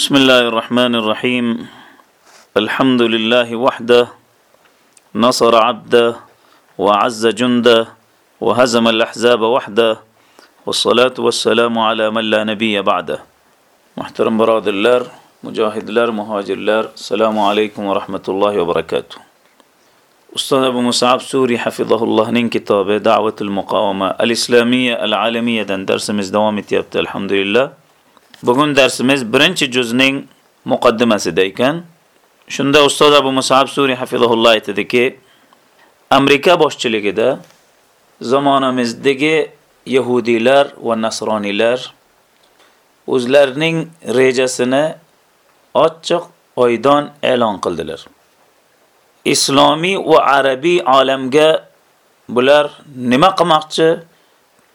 بسم الله الرحمن الرحيم. الحمد لله وحده نصر عبده وعز جنده وهزم الأحزاب وحده والصلاة والسلام على من لا نبي بعده. محترم براد الله مجاهد لار مهاجر لار السلام عليكم ورحمة الله وبركاته. أستاذ أبو مصعب سوري حفظه الله نين كتابه دعوة المقاومة الإسلامية العالمية درس مزدوامة يبت الحمد لله. Bugun darsimiz birinchi juzning muqaddimasida ekan shunda ustoz abu musab Suri hafizahulloh aytadiki amerika boshchiligida zamonamizdagi yahudiylar va nasroniylar o'zlarining rejasini ochiq oydon e'lon qildilar. Islomiy va arabiy olamga bular nima qilmoqchi,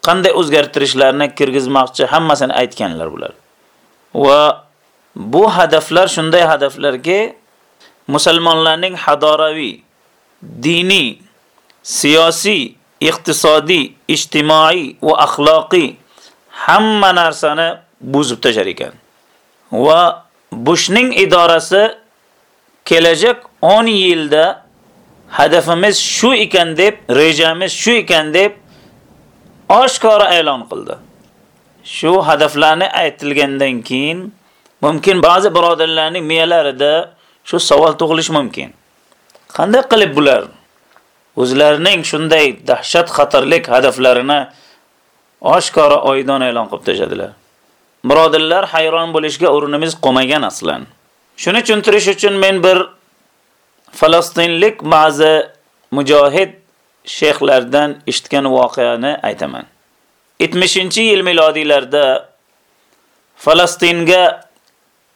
qanday o'zgartirishlarni kirgizmoqchi hammasini aytganlar bular. Va bu hadaflar shunday hadaflarki musulmonlarning hadoraviy, diniy, siyosiy, iqtisodiy, ijtimoiy va axloqiy hamma narsani buzib tashar ekan. Va Bushning idorasi kelajak 10 yilda hadafimiz shu ekan deb, rejamiz shu ekan deb oshkora e'lon qildi. Shu hadaflarni aytilgandan keyin mumkin ba'zi birodarlarning miyalarida shu savol tug'ilishi mumkin. Qanday qilib bular o'zlarining shunday dahshat xatarlik hadaflarini oshkora oydon e'lon qilib tashadilar? Birodarlar hayron bo'lishga o'rinimiz qolmagan aslan. Shuni tushuntirish uchun men bir Falastinlik ba'zi mujohid sheyxlardan eshitgan voqeani aytaman. 70-yil milodiylarda Falastinga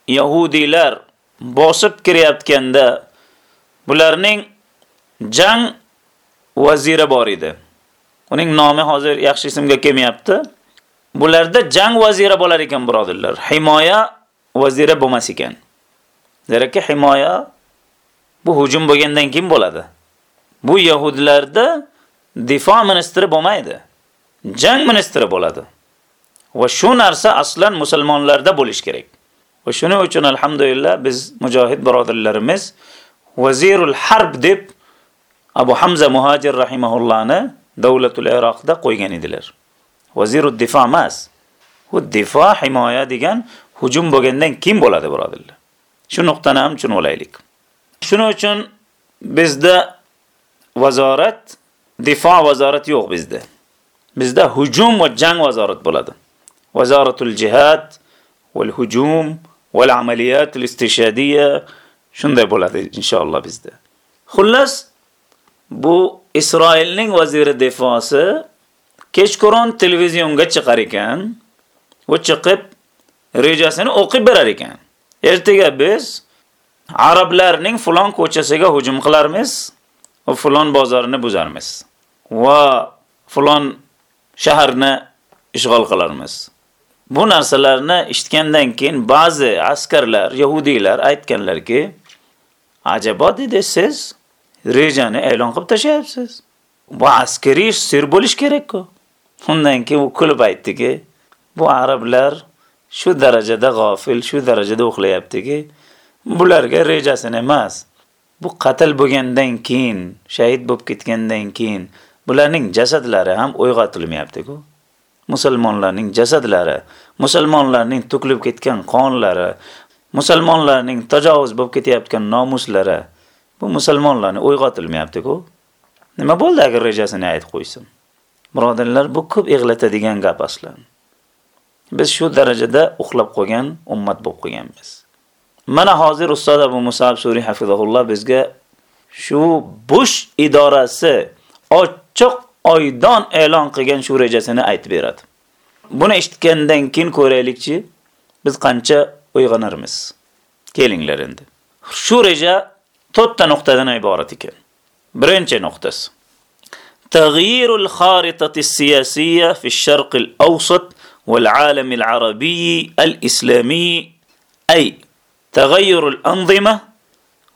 yahudiylar bosib kirayotganda bularning jang vaziri bor edi. Uning nomi hozir yaxshi ismga kelmayapti. Bularda jang vaziri bo'lar ekan, birodirlar. Himoya vaziri bo'lmas ekan. Zeraki himoya bu hujum bo'lgandan keyin bo'ladi. Bu yahudlarda difo ministri bo'lmaydi. Jang ministri bo'ladi. Va shu narsa aslan musulmonlarda bo'lish kerak. Va shuning uchun alhamdulillah biz mujohid birodarlarimiz Vazirul Harb deb Abu Hamza Muhajir rahimahullohni davlatul Iroqda qo'ygan edilar. Vazirud difo emas. U difo himoya degan hujum bo'lgandan kim bo'ladi, birodarlar. Shu nuqtani ham tushunib. Shuning uchun bizda vazorat, difo vazorati yo'q bizda. Bizda hujum va jang vazorat bo'ladi. Vazoratul jihad val hujum val amaliyatul istishadiyya shunday bo'ladi inshaalloh bizda. Xullas bu Isroilning vaziri defosi kechqurun televizionga chiqar ekan, u chiqib rejasini o'qib berar ekan. Ertaga biz arablarning fulon ko'chasiga hujum qilarmiz va fulon bozorini buzarmiz va fulon shaharni ishg'ol qilarmiz. Bu narsalarni eshitgandan keyin ba'zi askarlar, yahudiylar aytganlarki, ajabo dedi siz rejani e'lon qilib tashlayapsiz. Bu askariy sir bo'lish kerak-ku. Undan keyin u kulib aytdiki, bu arablar shu darajada g'ofil, shu darajada uxlayaptiki, bularga rejasini emas. Bu qatl bo'lgandan keyin, shahid bo'lib ketgandan keyin bularning jasadlari ham uyg'otilmayapti-ku. Musulmonlarning jasadlari, musulmonlarning to'kilib ketgan qonlari, musulmonlarning tajovuz bo'lib ketayotgan nomuslari bu musulmonlarni uyg'otilmayapti-ku. Nima bo'ldi agar rejasini aytib qo'ysin? Birodarlar, bu ko'p eg'latadigan gap aslan. Biz shu darajada uxlab qolgan ummat bo'lib qolganmiz. Mana hozir ustoz Abu Musab Suri hafizahulloh bizga shu Bush idorasi ochiq oydon e'lon qilgan shu rejasini aytib beradi. Buni eshitgandan keyin ko'raylikchi, biz qancha uyg'onarmiz. Kelinglar endi. Shu reja to'rtta nuqtadan iborat ekan. Birinchi nuqtasi تغيير الخارطة السياسية في الشرق الأوسط والعالم العربي الإسلامي أي تغير الأنظمة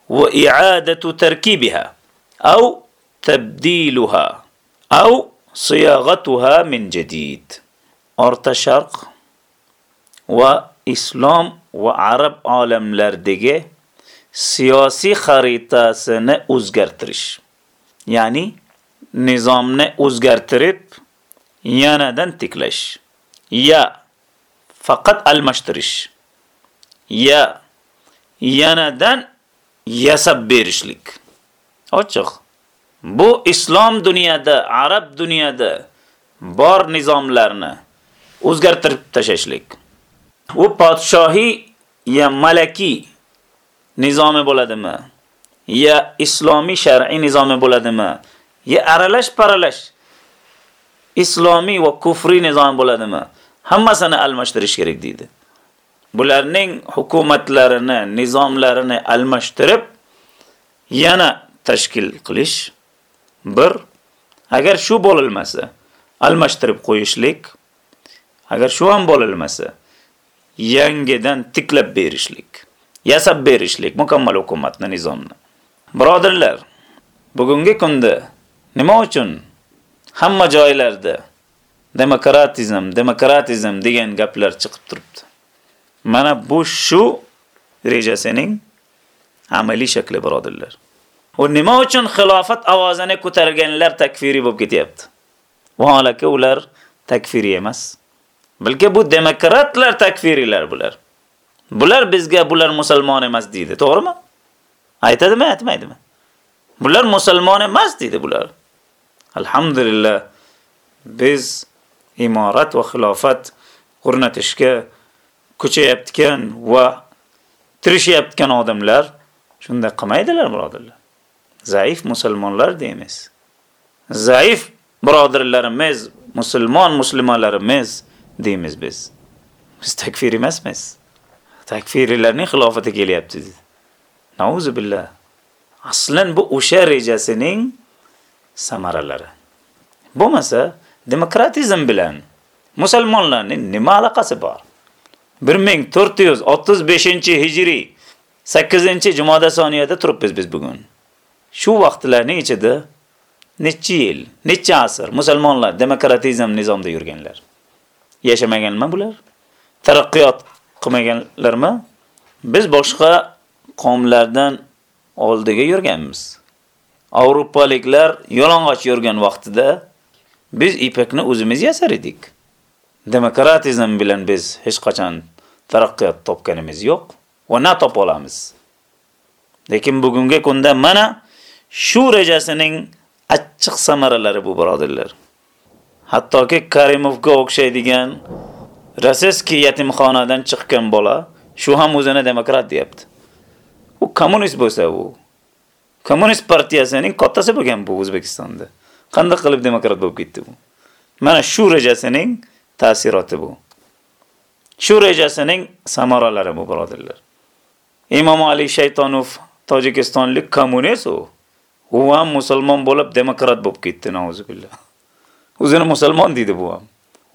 وإعادة تركيبها أو تبديلها أو صياغتها من جديد أرتا شرق وإسلام va arab olamlaridagi siyosiy xaritasini o'zgartirish. Ya'ni nizomni o'zgartirib yanadan tiklash. Ya faqat almashtirish. Ya yanadan yasab berishlik. Ochiq. Bu islom dunyoda, arab dunyoda bor nizomlarni o'zgartirib tashlashlik. U podshohiy ya malaki nizomi bo'ladimi? Ya islomiy shar'iy nizomi bo'ladimi? Ya aralash paralash islomiy va kufriy nizom bo'ladimi? Hammasini almashtirish kerak deydi. Bularning hukumatlarini, nizomlarini almashtirib yana tashkil qilish bir agar shu bo'lilmasa, almashtirib qo'yishlik agar shu ham bo'lilmasa, yangidan tiklab berishlik, yasab berishlik mukammal hukumatni, nizomni. Birodarlar, bugungi kunda nima uchun hamma joylarda demokratizm, demokratizm degan gaplar chiqib turibdi? Mana bu shu rejasining amaliy shakli birodarlar. U nima uchun xilofat ovozini ko'targanlar takfiri bo'lib ketyapti? Vaholaki ular takfiri emas. Balki bu demokratlar takfirilar bular. Bular bizga bular musulmon emas deydi, to'g'rimi? Aytadimi, aytmaydimi? Bular musulmon emas deydi bular. Alhamdulillah biz imorat va xilofat o'rnatishga kuchayotgan va tirishayotgan odamlar shunda qilmaydilar, birodarlar. Zaif musulmonlar deymiz. Zaif birodarlarimiz, musulmon muslimalarimiz deymiz biz. Biz takfir emasmiz. Takfirlarning xilofati kelyapti dedi. Nauzu billah. Aslan bu o'sha rejasining samaralari. Bo'lmasa, demokratizm bilan musulmonlarning nima aloqasi bor? 1435-hijriy 8-jumada soniyada turibmiz biz bugun. Shu vaqtlarning ichida necha yil, necha asr musulmonlar demokratizm nizomida yurganlar. Yashamaganmi bular? Taraqqiyot qilmaganlarmi? Biz boshqa qomlardan oldiga yurganmiz. Avropaliklar yolong'och yurgan vaqtida biz ipakni o'zimiz yasar edik. Demokratizm bilan biz hech qachon taraqqiyot topganimiz yo'q va na topa olamiz. Lekin bugungi kunda mana Shu rejasining achchiq samaralari bu birodirlar. Hattoki Karimovga o'xshaydigan Rossiyaskiy yetimxonadan chiqqan bola shu ham o'zini demokrat deyapti. U kommunist bo'lsa u. Kommunist partiyasining kattasi bo'lgan bu O'zbekistonda. Qanday qilib demokrat bo'lib ketdi bu? Mana shu rejasining ta'siroti bu. Shu rejasining samaralari bu birodirlar. Imom Ali Shaytonov tojikistonlik kommunist u. U ham musulmon bo'lib demokrat bo'lib ketdi, nauzubillah. O'zini musulmon deydi bu ham.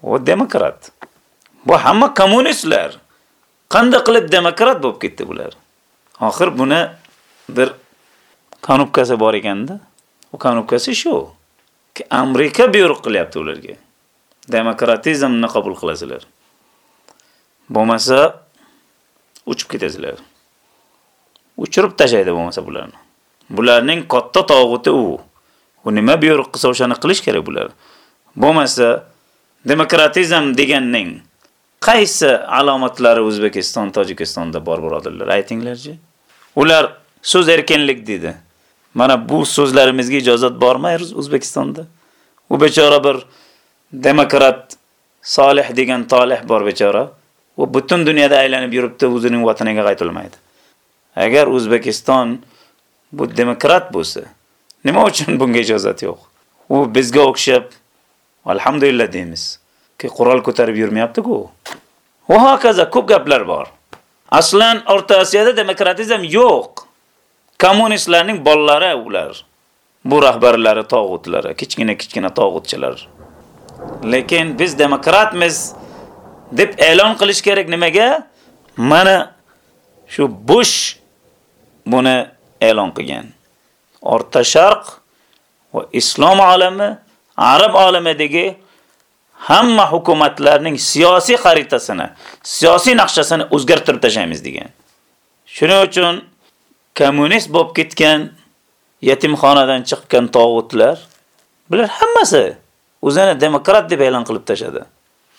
U demokrat. Bu hamma kommunistlar. Qanday qilib demokrat bo'lib ketdi bular? Oxir buni bir kanubkasi bor ekanda, u kanubkasi shu. Ki Amerika buyruq qilyapti ularga. Demokratizmni qabul qilasizlar. Bo'lmasa uchib ketasizlar. Uchirib tashlaydi bo'lmasa bularni. Bularning katta tog'uti u. U nima buyruq qilsa o'shani qilish kerak bular. Bo'lmasa demokratizm deganning qaysi alomatlari O'zbekiston, Tojikistonda bor birodarlar, aytinglarchi. Ular so'z erkinlik dedi. Mana bu so'zlarimizga ijozat bormi O'zbekistonda? U bechora bir demokrat Solih degan Tolih bor bechora. U butun dunyoda aylanib yuribdi, o'zining vataniga qaytilmaydi. Agar O'zbekiston bu demokrat bo'lsa, nima uchun bunga ijozat yo'q? U bizga o'xshab alhamdulillah deymiz. Ki qurol ko'tarib yurmayapti-ku. Va hokazo ko'p gaplar bor. Aslan O'rta Osiyoda demokratizm yo'q. Kommunistlarning bolalari ular. Bu rahbarlari tog'utlari, kichkina-kichkina tog'utchilar. Lekin biz demokratmiz deb e'lon qilish kerak nimaga? Mana shu Bush buni e'lon qilgan. O'rta Sharq va islom olami, arab olamidagi hamma hukumatlarning siyosiy xaritasini, siyosiy naqshasini o'zgartirib tashlaymiz degan. Shuning uchun kommunist bo'lib ketgan yetimxonadan chiqqan tog'utlar bular hammasi o'zini demokrat deb e'lon qilib tashadi.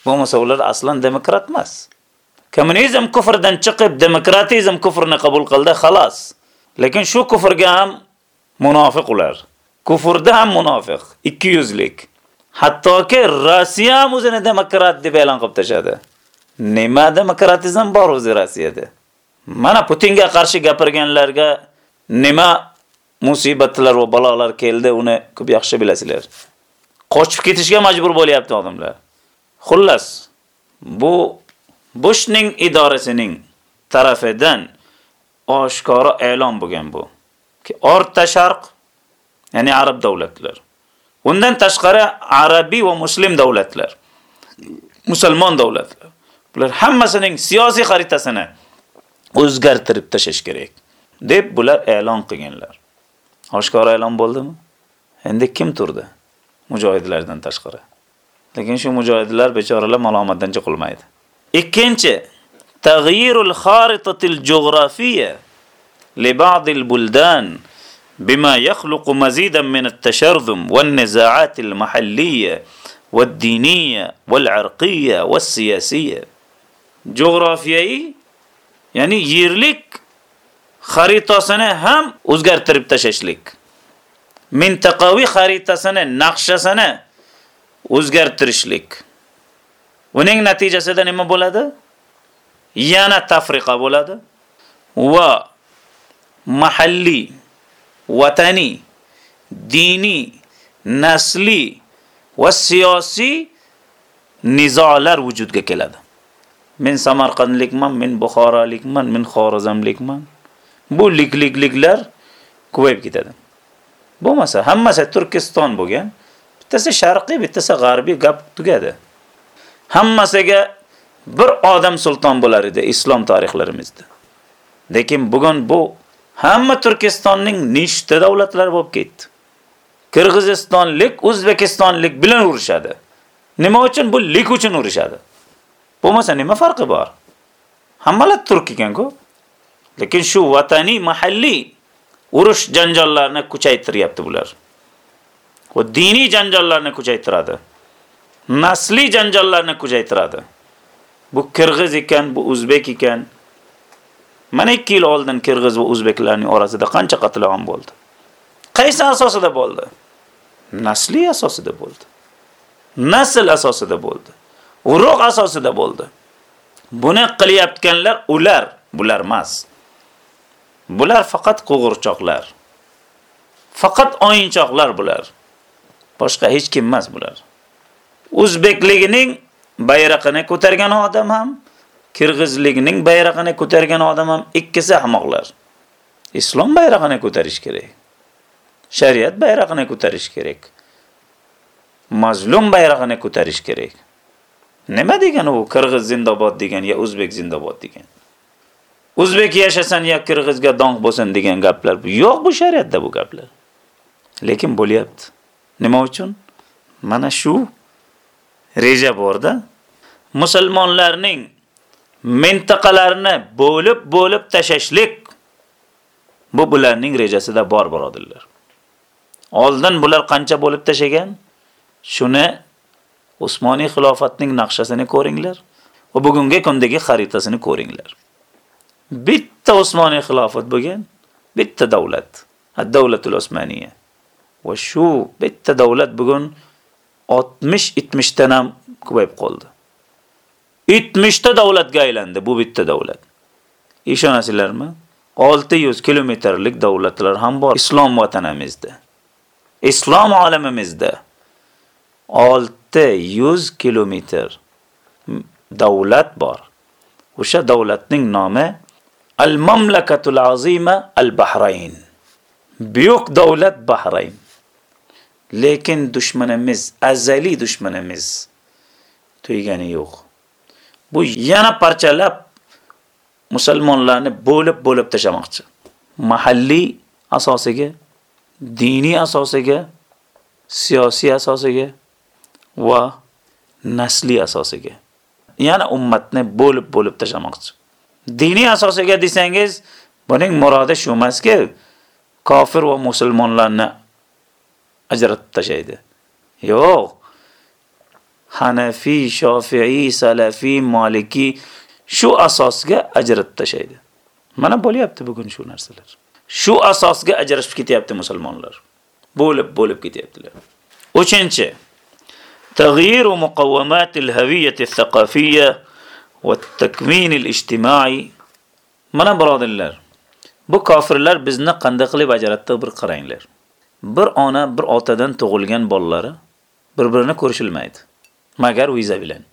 Bo'lmasa ular aslan demokrat emas. Kommunizm kufrdan chiqib demokratizm kufrni qabul qildi, xolos. Lekin shu kufrga ham munofiq ular. Kufrda ham munofiq, ikki yuzlik. Hattoki Rossiya ham o'zini demokrat deb e'lon qilib tashadi. Nima demokratizm bor o'zi Rossiyada? Mana Putinga qarshi gapirganlarga nima musibatlar va balolar keldi, uni ko'p yaxshi bilasizlar. Qochib ketishga majbur bo'lyapti odamlar. Xullas, bu Bushning idorasining tarafidan oshkora e'lon bo'lgan bu. Ki O'rta Sharq, ya'ni arab davlatlar. Undan tashqari arabiy va muslim davlatlar. Musulmon davlatlar. Bular hammasining siyosiy xaritasini o'zgartirib tashlash kerak deb bular e'lon qilganlar. Oshkora e'lon bo'ldimi? Endi kim turdi? Mujohidlardan tashqari. Lekin shu mujohidlar bechoralar malomatdan chiqilmaydi. Ikkinchi, taghyirul kharitatil jug'rafiyya li ba'd al-buldan bima yakhluqu mazidan min at-tasharrudum wan-niza'at al-mahalliyya wad-diniyya wal-'irqiyya was-siyasiyya. Jug'rafiyai, ya'ni yerlik xaritasini ham o'zgartirib tashashlik. Mintaqaviy xaritasini, naqshasini o'zgartirishlik. Uning natijasida nima bo'ladi? Yana tafriqa bo'ladi va mahalliy, vatani, diniy, nasli va siyosiy nizolar vujudga keladi. Men Samarqandlikman, men Buxorolikman, men Xorazmlikman. Bu liklikliklar ko'payib ketadi. Bo'lmasa hammasi Turkiston bo'lgan, bittasi sharqiy, bittasi g'arbiy gap tugadi. Hammasiga bir odam sulton bo'lar edi islom tarixlarimizda. Lekin bugun bu hamma Turkistonning nechta davlatlari bo'lib ketdi. Qirg'izistonlik, O'zbekistonlik bilan urushadi. Nima uchun bu lik uchun urushadi? Bo'lmasa nima farqi bor? Hammalar turk ekan-ku. Lekin shu vataniy mahalliy urush janjallarni kuchaytiryapti bular. Va diniy janjallarni kuchaytiradi. nasliy janjallarni kuchaytiradi. Bu Qirg'iz ekan, bu O'zbek ekan. Mana 2 yil oldin Qirg'iz va O'zbeklarning orasida qancha qatlam bo'ldi? Qaysi asosida bo'ldi? Nasli asosida bo'ldi. Nasl asosida bo'ldi. Urug' asosida bo'ldi. Buni qilyaptganlar ular, bular emas. Bular faqat qo'g'irchoqlar. Faqat o'yinchoqlar bular. Boshqa hech kim emas bular. O'zbekligining bayrog'ini ko'targan odam ham, Qirg'izligining bayrog'ini ko'targan odam ham ikkisi ahmoqlar. Islom bayrog'ini ko'tarish kerak. Shariat bayrog'ini ko'tarish kerak. Mazlum bayrog'ini ko'tarish kerak. Nima degan u Qirg'iz zindobod degan yo O'zbek zindobod degan? O'zbek yashasan yo Qirg'izga dong bo'lsin degan gaplar. Yo'q bu shariatda bu gaplar. Lekin bo'lyapti. Nima uchun? Mana shu reja borda musulmonlarning mintaqalarini bo'lib-bo'lib tashashlik bu bularning rejasida bor birodirlar. Oldin bular qancha bo'lib tashagan? Shuni Usmoniy xilofatning naqshasini ko'ringlar va bugungi kundagi xaritasini ko'ringlar. Bitta Usmoniy xilofat bo'lgan, bitta davlat, ad-davlatul Usmoniyya. Va shu bitta davlat bugun 60-70 dan ham ko'payib qoldi. 70 ta davlatga aylandi bu bitta davlat. Ishonasizlarmi? 600 kilometrlik davlatlar ham bor islom vatanimizda. Islom olamimizda 600 kilometr davlat bor. O'sha davlatning nomi Al-Mamlakatul Azima Al-Bahrayn. Buyuk davlat Bahrayn. Lekin dushmanimiz, azali dushmanimiz tuygani yo'q. Bu yana parchalab musulmonlarni bo'lib-bo'lib tashamoqchi. Mahalliy asosiga, diniy asosiga, siyosiy asosiga va nasli asosiga. Yana ummatni bo'lib bo'lib tashlamoqchi. Diniy asosiga desangiz, buning murodi shu emaski, kofir va musulmonlarni ajratib tashlaydi. Yo'q. Hanafi, Shofi'i, Salafi, Maliki shu asosga ajratib tashlaydi. Mana bo'lyapti bugun shu narsalar. Shu asosga ajrashib ketyapti musulmonlar. Bo'lib bo'lib ketyaptilar. 3-chi تغيير مقومات الهوية الثقافية والتكوين الاجتماعي mana birodarlar bu kofirlar bizni qanday qilib ajratdi bir qaranglar Bir ona bir otadan tug'ilgan bolalari bir-birini ko'rishilmaydi. Magar viza bilan.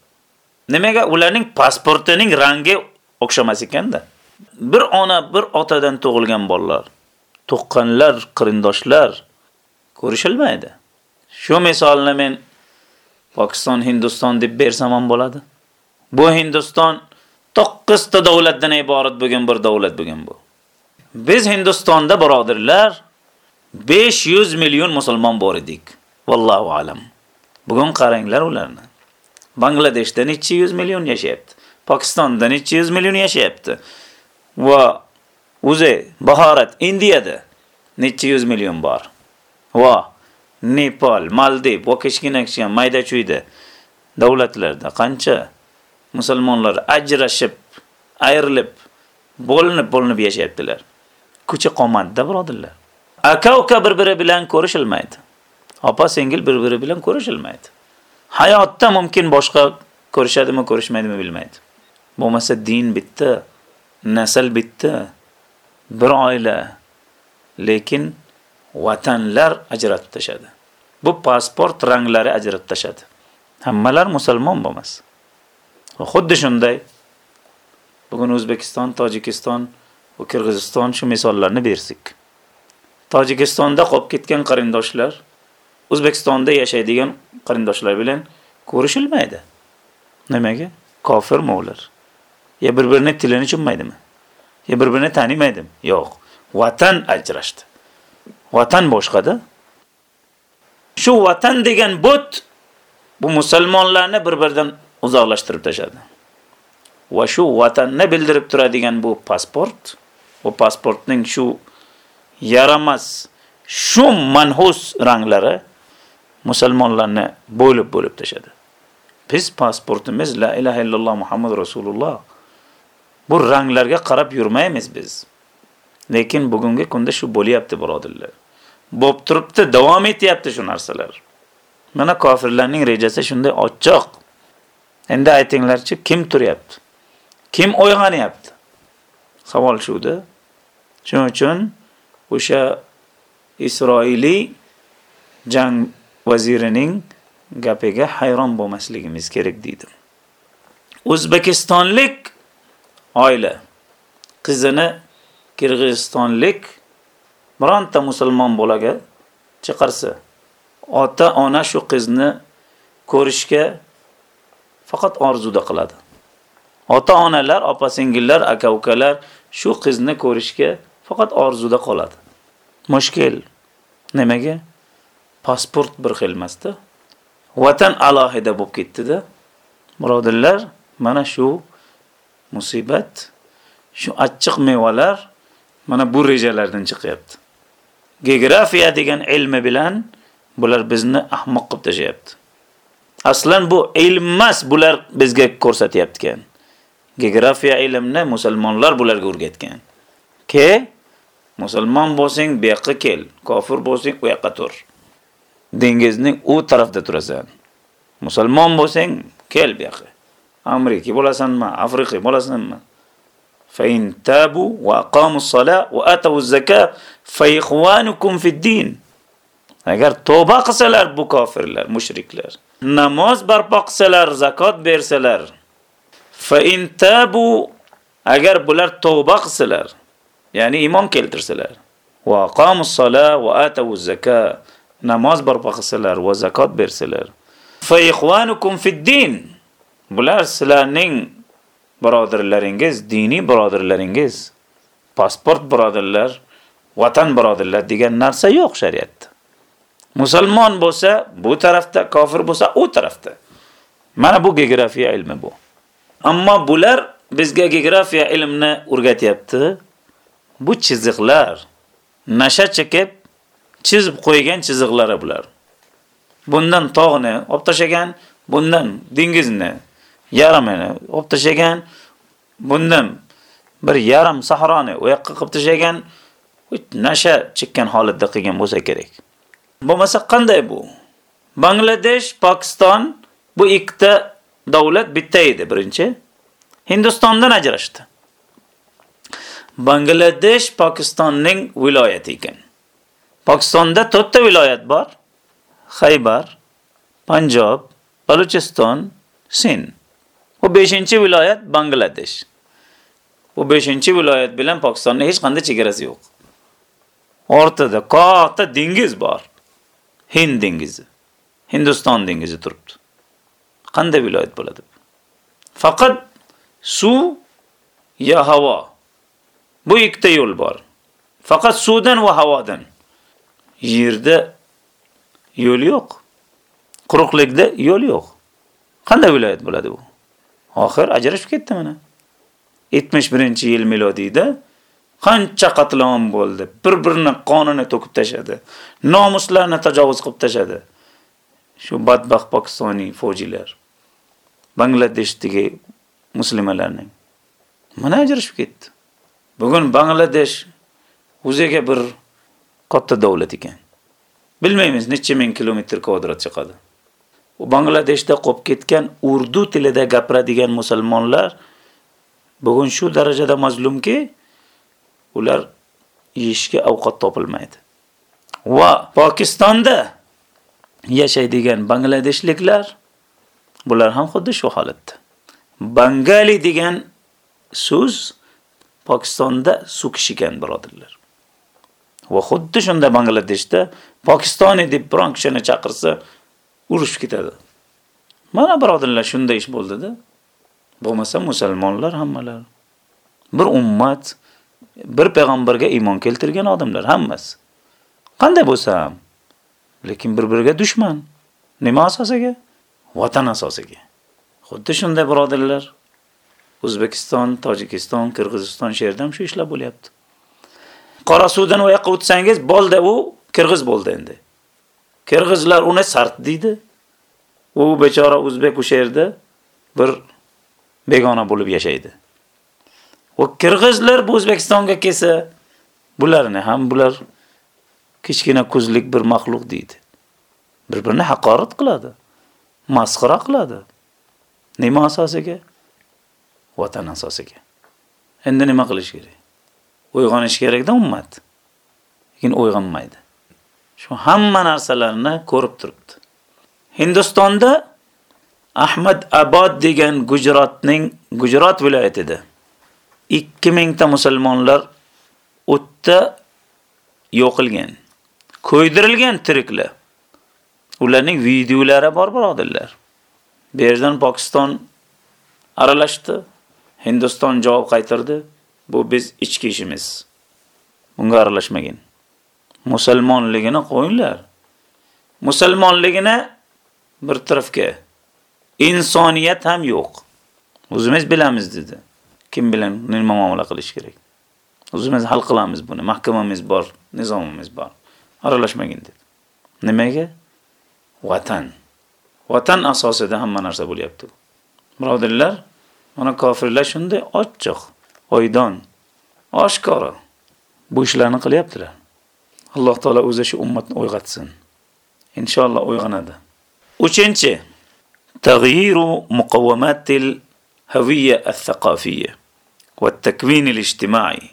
Nimaga? Ularning pasportining rangi o'xshamas ekanda bir ona bir otadan tug'ilgan bolalar tuqqanlar qarindoshlar ko'rishilmaydi. Shu misolni men Pokiston, Hindiston deb bersam ham bo'ladi. Bu Hindiston 9 ta davlatdan iborat bo'lgan bir davlat bo'lgan bu. Biz Hindistonda birodirlar 500 million musulmon bor edik. Vallohu alam. Bugun qaranglar ularni. Bangladeshda necha 100 million yashayapti. Pokistonda necha 100 million yashayapti. Va o'zi Bahorat Indiyada necha 100 million bor. Va Nepal, Maldiv va kichkina-kichkina mayda-chuyda davlatlarda qancha musulmonlar ajrashib, ayrilib, bo'linib-bo'linib yashayaptilar. Ko'cha qomatda Aka-uka bir-biri bilan ko'rishilmaydi. Opa-singil bir-biri bilan ko'rishilmaydi. Hayotda mumkin boshqa ko'rishadimi, ko'rishmaydimi bilmaydi. Bo'lmasa din bitta, nasl bitta, bir oila. Lekin vatanlar ajratib tashadi. Bu pasport ranglari ajratib tashadi. Hammalar musulmon bo'lmas. Xuddi shunday bugun O'zbekiston, Tojikiston va Qirg'iziston shu misollarni bersak. Tojikistonda qolib ketgan qarindoshlar O'zbekistonda yashaydigan qarindoshlar bilan ko'rishilmaydi. Nimaga? Kofirmi ular? Ya bir-birini tilini tushunmaydimi? Ya bir-birini tanimaydimi? Yo'q. Vatan ajrashdi. Vatan boshqada. Shu vatan degan but bu musulmonlarni bir-biridan uzoqlashtirib tashadi. Va shu vatanni bildirib turadigan bu pasport, bu pasportning shu yaramas, shu manhus ranglari musulmonlarni bo'lib-bo'lib tashadi. Biz pasportimiz la ilaha illalloh Muhammad rasululloh. Bu ranglarga qarab yurmaymiz biz. Lekin bugungi kunda shu bo'lyapti, birodarlar. Bo'b turibdi, davom etyapti shu narsalar. Mana kofirlarning rejasi shunday ochiq. Endi aytinglarchi, kim turyapti? Kim uyg'onyapti? Savol shuda. Shuning uchun o'sha Isroiliy jang vazirining gapiga hayron bo'lmasligimiz kerak deydi. O'zbekistonlik oila qizini Qirg'izistonlik bironta musulmon bolaga chiqarsa, ota ona shu qizni ko'rishga faqat orzuda qiladi. Ota-onalar, opa-singillar, aka-ukalar shu qizni ko'rishga faqat orzuda qoladi. Mushkil nimaga? Pasport bir xil emasda. Vatan alohida bo'lib ketdi-da. Birodarlar, mana shu musibat, shu achchiq mevalar mana bu rejalardan chiqyapti. Geografiya degan ilmi bilan bular bizni ahmoq qilib tashayapti. Aslan bu ilm emas, bular bizga ko'rsatyapti Geografiya ilmni musulmonlar bularga o'rgatgan. Ke musulmon bo'lsang bu yoqqa kel, kofir bo'lsang u yoqqa tur. Dengizning u tarafda turasan. Musulmon bo'lsang kel bu yoqqa. Amerika bo'lasanmi, Afrika bo'lasanmi? فإن تابوا وأقاموا الصلاة وآتوا الزكاة فإخوانكم في الدين agar tavba qilsalar bu kofirlar, mushriklar, namoz barpo qilsalar, zakot bersalar, fa in tabu agar bular tavba qilsalar, ya'ni iymon keltirsalar, va qomus sola va atavuz zaka, namoz barpo qilsalar va zakot bersalar, fa ikhwanukum fid din. Bular sizlarning birodarlaringiz, diniy birodarlaringiz, pasport birodarlar, vatan birodarlar degan narsa yo'q shariatda. Musulmon bo'lsa bu tarafda, kofir bo'lsa u tarafda. Mana bu geografiya ilmi bu. Ammo bular bizga geografiya ilmini o'rgatyapti. Bu chiziqlar nasha chekib chizib qo'ygan chiziqlari bular. Bundan tog'ni olib tashagan, bundan dengizni yarimini olib tashagan, bundan bir yarim sahroni u yoqqa qilib tashagan, nasha chekkan holatda qilgan bo'lsa kerak. Bo'lmasa qanday bu? Bangladesh, Pokiston bu ikkita davlat bitta edi birinchi. Hindistondan ajrashdi. Bangladesh Pokistonning viloyati ekan. Pokistonda 4 ta viloyat bor. Xaybar, Panjob, Balochiston, Sind. Bu 5-viloyat Bangladesh. Bu 5-viloyat bilan Pokistonning hech qanday chegarasi yo'q. O'rtada katta dengiz bor. Hind dengizi. Hindiston dengizi turibdi. Qanday viloyat bo'ladi? Faqat suv ya havo. Bu ikkita yo'l bor. Faqat suvdan va havodan. Yerda yo'l yo'q. Quruqlikda yo'l yo'q. Qanday viloyat bo'ladi bu? Oxir ajrashib ketdi mana. 71-yil milodiyda qancha qatlom bo'ldi. Bir-birini qonini to'kib tashadi. Nomuslarni tajovuz qilib tashadi. Shu badbaxt pokistoniy fojilar. Bangladeshdagi musulmonlarning mana ajrashib ketdi. Bugun Bangladesh o'ziga bir katta davlat ekan. Bilmaymiz necha ming kilometr kvadrat chiqadi. U Bangladeshda qolib ketgan urdu tilida gapiradigan musulmonlar bugun shu darajada mazlumki, ular yeyishga ovqat topilmaydi. Va Pokistonda yashaydigan bangladeshliklar bular ham xuddi shu holatda. Bangali degan so'z Pokistonda suv kishigan birodirlar. Va xuddi shunda Bangladeshda Pokistoni deb biron kishini chaqirsa, urush ketadi. Mana birodirlar shunday ish bo'ldi-da. Bo'lmasa musulmonlar hammalari bir ummat, bir payg'ambarga iymon keltirgan odamlar hammasi. Qanday bo'lsa ham, lekin bir-biriga dushman. Nima asosiga? Vatan asosiga. Xuddi shunday birodirlar. O'zbekiston, Tojikiston, Qirg'iziston sherda ham shu ishlar bo'lyapti. Qora suvdan u yoqqa o'tsangiz, bo'ldi u Qirg'iz bo'ldi endi. Qirg'izlar uni sart deydi. U bechora o'zbek o'sha yerda bir begona bo'lib yashaydi. Va Qirg'izlar bu O'zbekistonga kelsa, bularni ham bular kichkina ko'zlik bir maxluq deydi. Bir-birini haqorat qiladi. Masxara qiladi. Nima asosiga? Vatan asosiga. Endi nima qilish kerak? Uyg'onish kerakda ummat. Lekin uyg'onmaydi. Shu hamma narsalarni ko'rib turibdi. Hindistonda Ahmad Abad degan Gujaratning Gujarat viloyatida 2000 ta musulmonlar o'tda yo'qilgan. Ko'ydirilgan tiriklar. Ularning videolari bor birodirlar. Bu yerdan Pokiston aralashdi. Hindiston javob qaytardi. Bu biz ichki ishimiz. Bunga aralashmagin. musulmonligini qo'yinglar. Musulmonligini bir tarafga insoniyat ham yo'q. O'zimiz bilamiz dedi. Kim bilan nima muomala qilish kerak? O'zimiz hal qilamiz buni. Mahkamamiz bor, nizomimiz bor. Aralashmagin dedi. Nimaga? Vatan. Vatan asosida hamma narsa bo'lyapti. Birodirlar, mana kofirlar shunday ochiq, oydon, oshkora bu ishlarni qilyaptilar. Alloh taolo o'zi shu ummatni uyg'otsin. Inshaalloh uyg'onadi. 3. تغيير مقومات الهوية الثقافية والتكوين الاجتماعي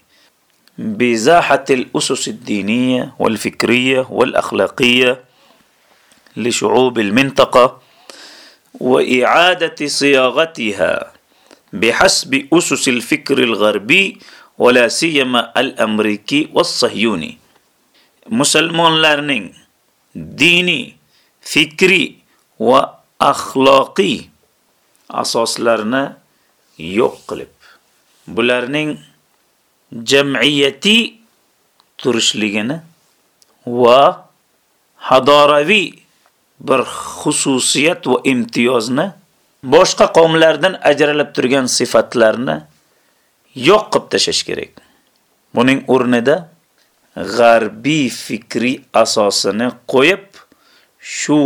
بإزاحة الأسس الدينية والفكرية والأخلاقية لشعوب المنطقة وإعادة صياغتها بحسب أسس الفكر الغربي ولا سيما الأمريكي والصهيوني musulmonlarning diniy, fikriy va axloqiy asoslarini yo'q qilib, bularning jamiyatiy turishligini va hadoraviy bir xususiyat va imtiyozni boshqa qavmlardan ajralib turgan sifatlarni yo'q qilib tashlash kerak. Buning o'rnida g'arbiy fikriy asosini qo'yib, shu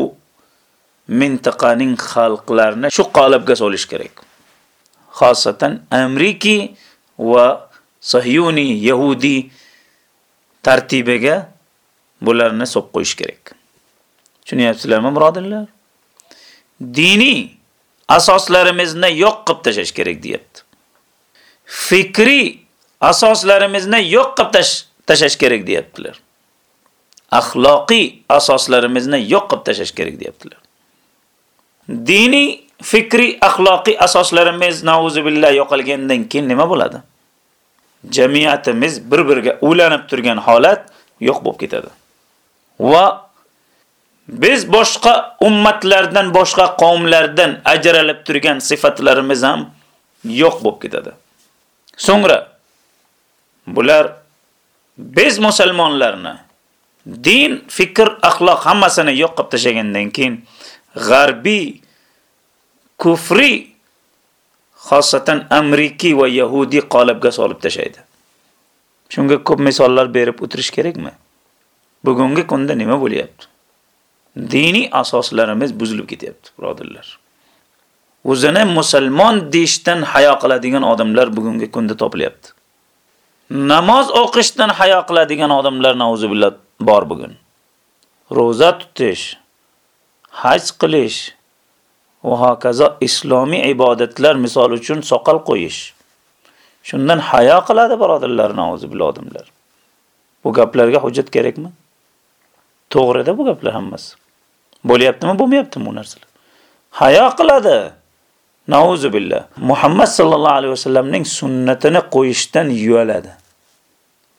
mintaqaning xalqlarini shu qolibga solish kerak. Xosatan Amerika va Sahyuni Yahudi tartibiga bularni so'q qo'yish kerak. Tushunyapsizlarmi, birodarlar? Diniy asoslarimizni yo'q qilib tashlash kerak deyapti. Fikri asoslarimizni yo'q qilib tashlash kerak deyaptilar. Axloqiy asoslarimizni yo'q qilib tashlash kerak deyaptilar. Diniy, fikriy, axloqiy asoslarimiz nauzubillah yo'qolgandan keyin nima bo'ladi? Jamiyatimiz bir-biriga ulanib turgan holat yo'q bo'lib ketadi. Va biz boshqa ummatlardan, boshqa qavmlardan ajralib turgan sifatlarimiz ham yo'q bo'lib ketadi. So'ngra bular biz musulmonlarni din, fikr, axloq hammasini yo'q qilib tashagandan keyin g'arbiy kufri xosatan amriki va yahudi qolibga solib tashlaydi. Shunga ko'p misollar berib o'tirish kerakmi? Bugungi kunda nima bo'lyapti? Diniy asoslarimiz buzilib ketyapti, birodarlar. O'zini musulmon deyishdan hayo qiladigan odamlar bugungi kunda topilyapti. Namoz o'qishdan hayo qiladigan odamlar nauzubillah bor bugun. Roza tutish, haj qilish va hokazo islomiy ibodatlar misol uchun soqol qo'yish. Shundan hayo qiladi birodarlar nauzubillah odamlar. Bu gaplarga hujjat kerakmi? To'g'rida bu gaplar hammasi. Bo'lyaptimi, bo'lmayaptimi bu narsalar? Hayo qiladi. Nauzubillah. Muhammad sallallohu alayhi vasallamning sunnatini qo'yishdan yuyaladi.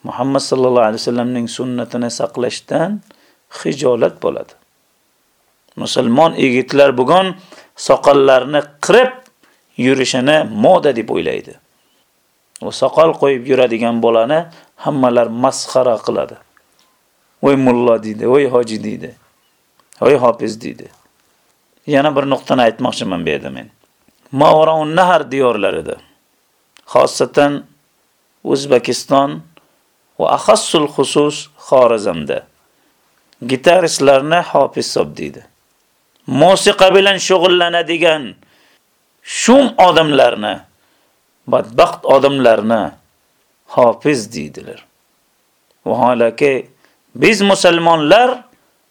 Muhammad sallallohu alayhi vasallamning sunnatini saqlashdan hijolat bo'ladi. Musulmon yigitlar bugun soqollarini qirib yurishini moda deb o'ylaydi. u soqol qo'yib yuradigan bolani hammalar masxara qiladi. Voy mulla deydi, voy hoji deydi. Voy hofiz deydi. Yana bir nuqtani aytmoqchiman bu yerda men. Mavraun Nahar diyorlarida, xosatan O'zbekiston va axassul xusus Xorazmda gitaristlarni hofiz deydi. musiqa bilan shug'ullanadigan shum odamlarni, badbaxt odamlarni hofiz deydilar. Vaholaki biz musulmonlar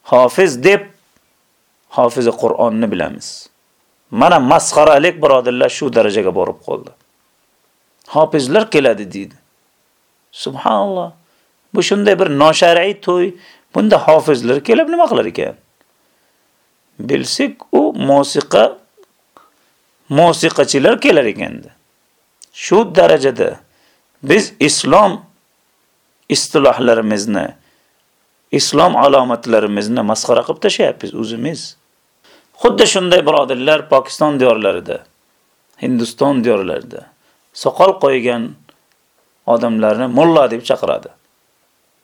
hofiz deb hofizi Qur'onni bilamiz. Mana masxaralik birodarlar shu darajaga borib qoldi. Hofizlar keladi deydi. Subhanalloh. Bu shunday bir noshar'iy to'y, bunda hofizlar kelib nima qilar ekan? bilsak, u musiqa musiqachilar kelar ekanda. Shu darajada biz islom istilohlarimizni, islom alomatlarimizni masxara qilib tashayapmiz o'zimiz. Xuddi shunday birodirlar Pokiston diyorlarida, Hindiston diyorlarida soqol qo'ygan odamlarni mulla deb chaqiradi.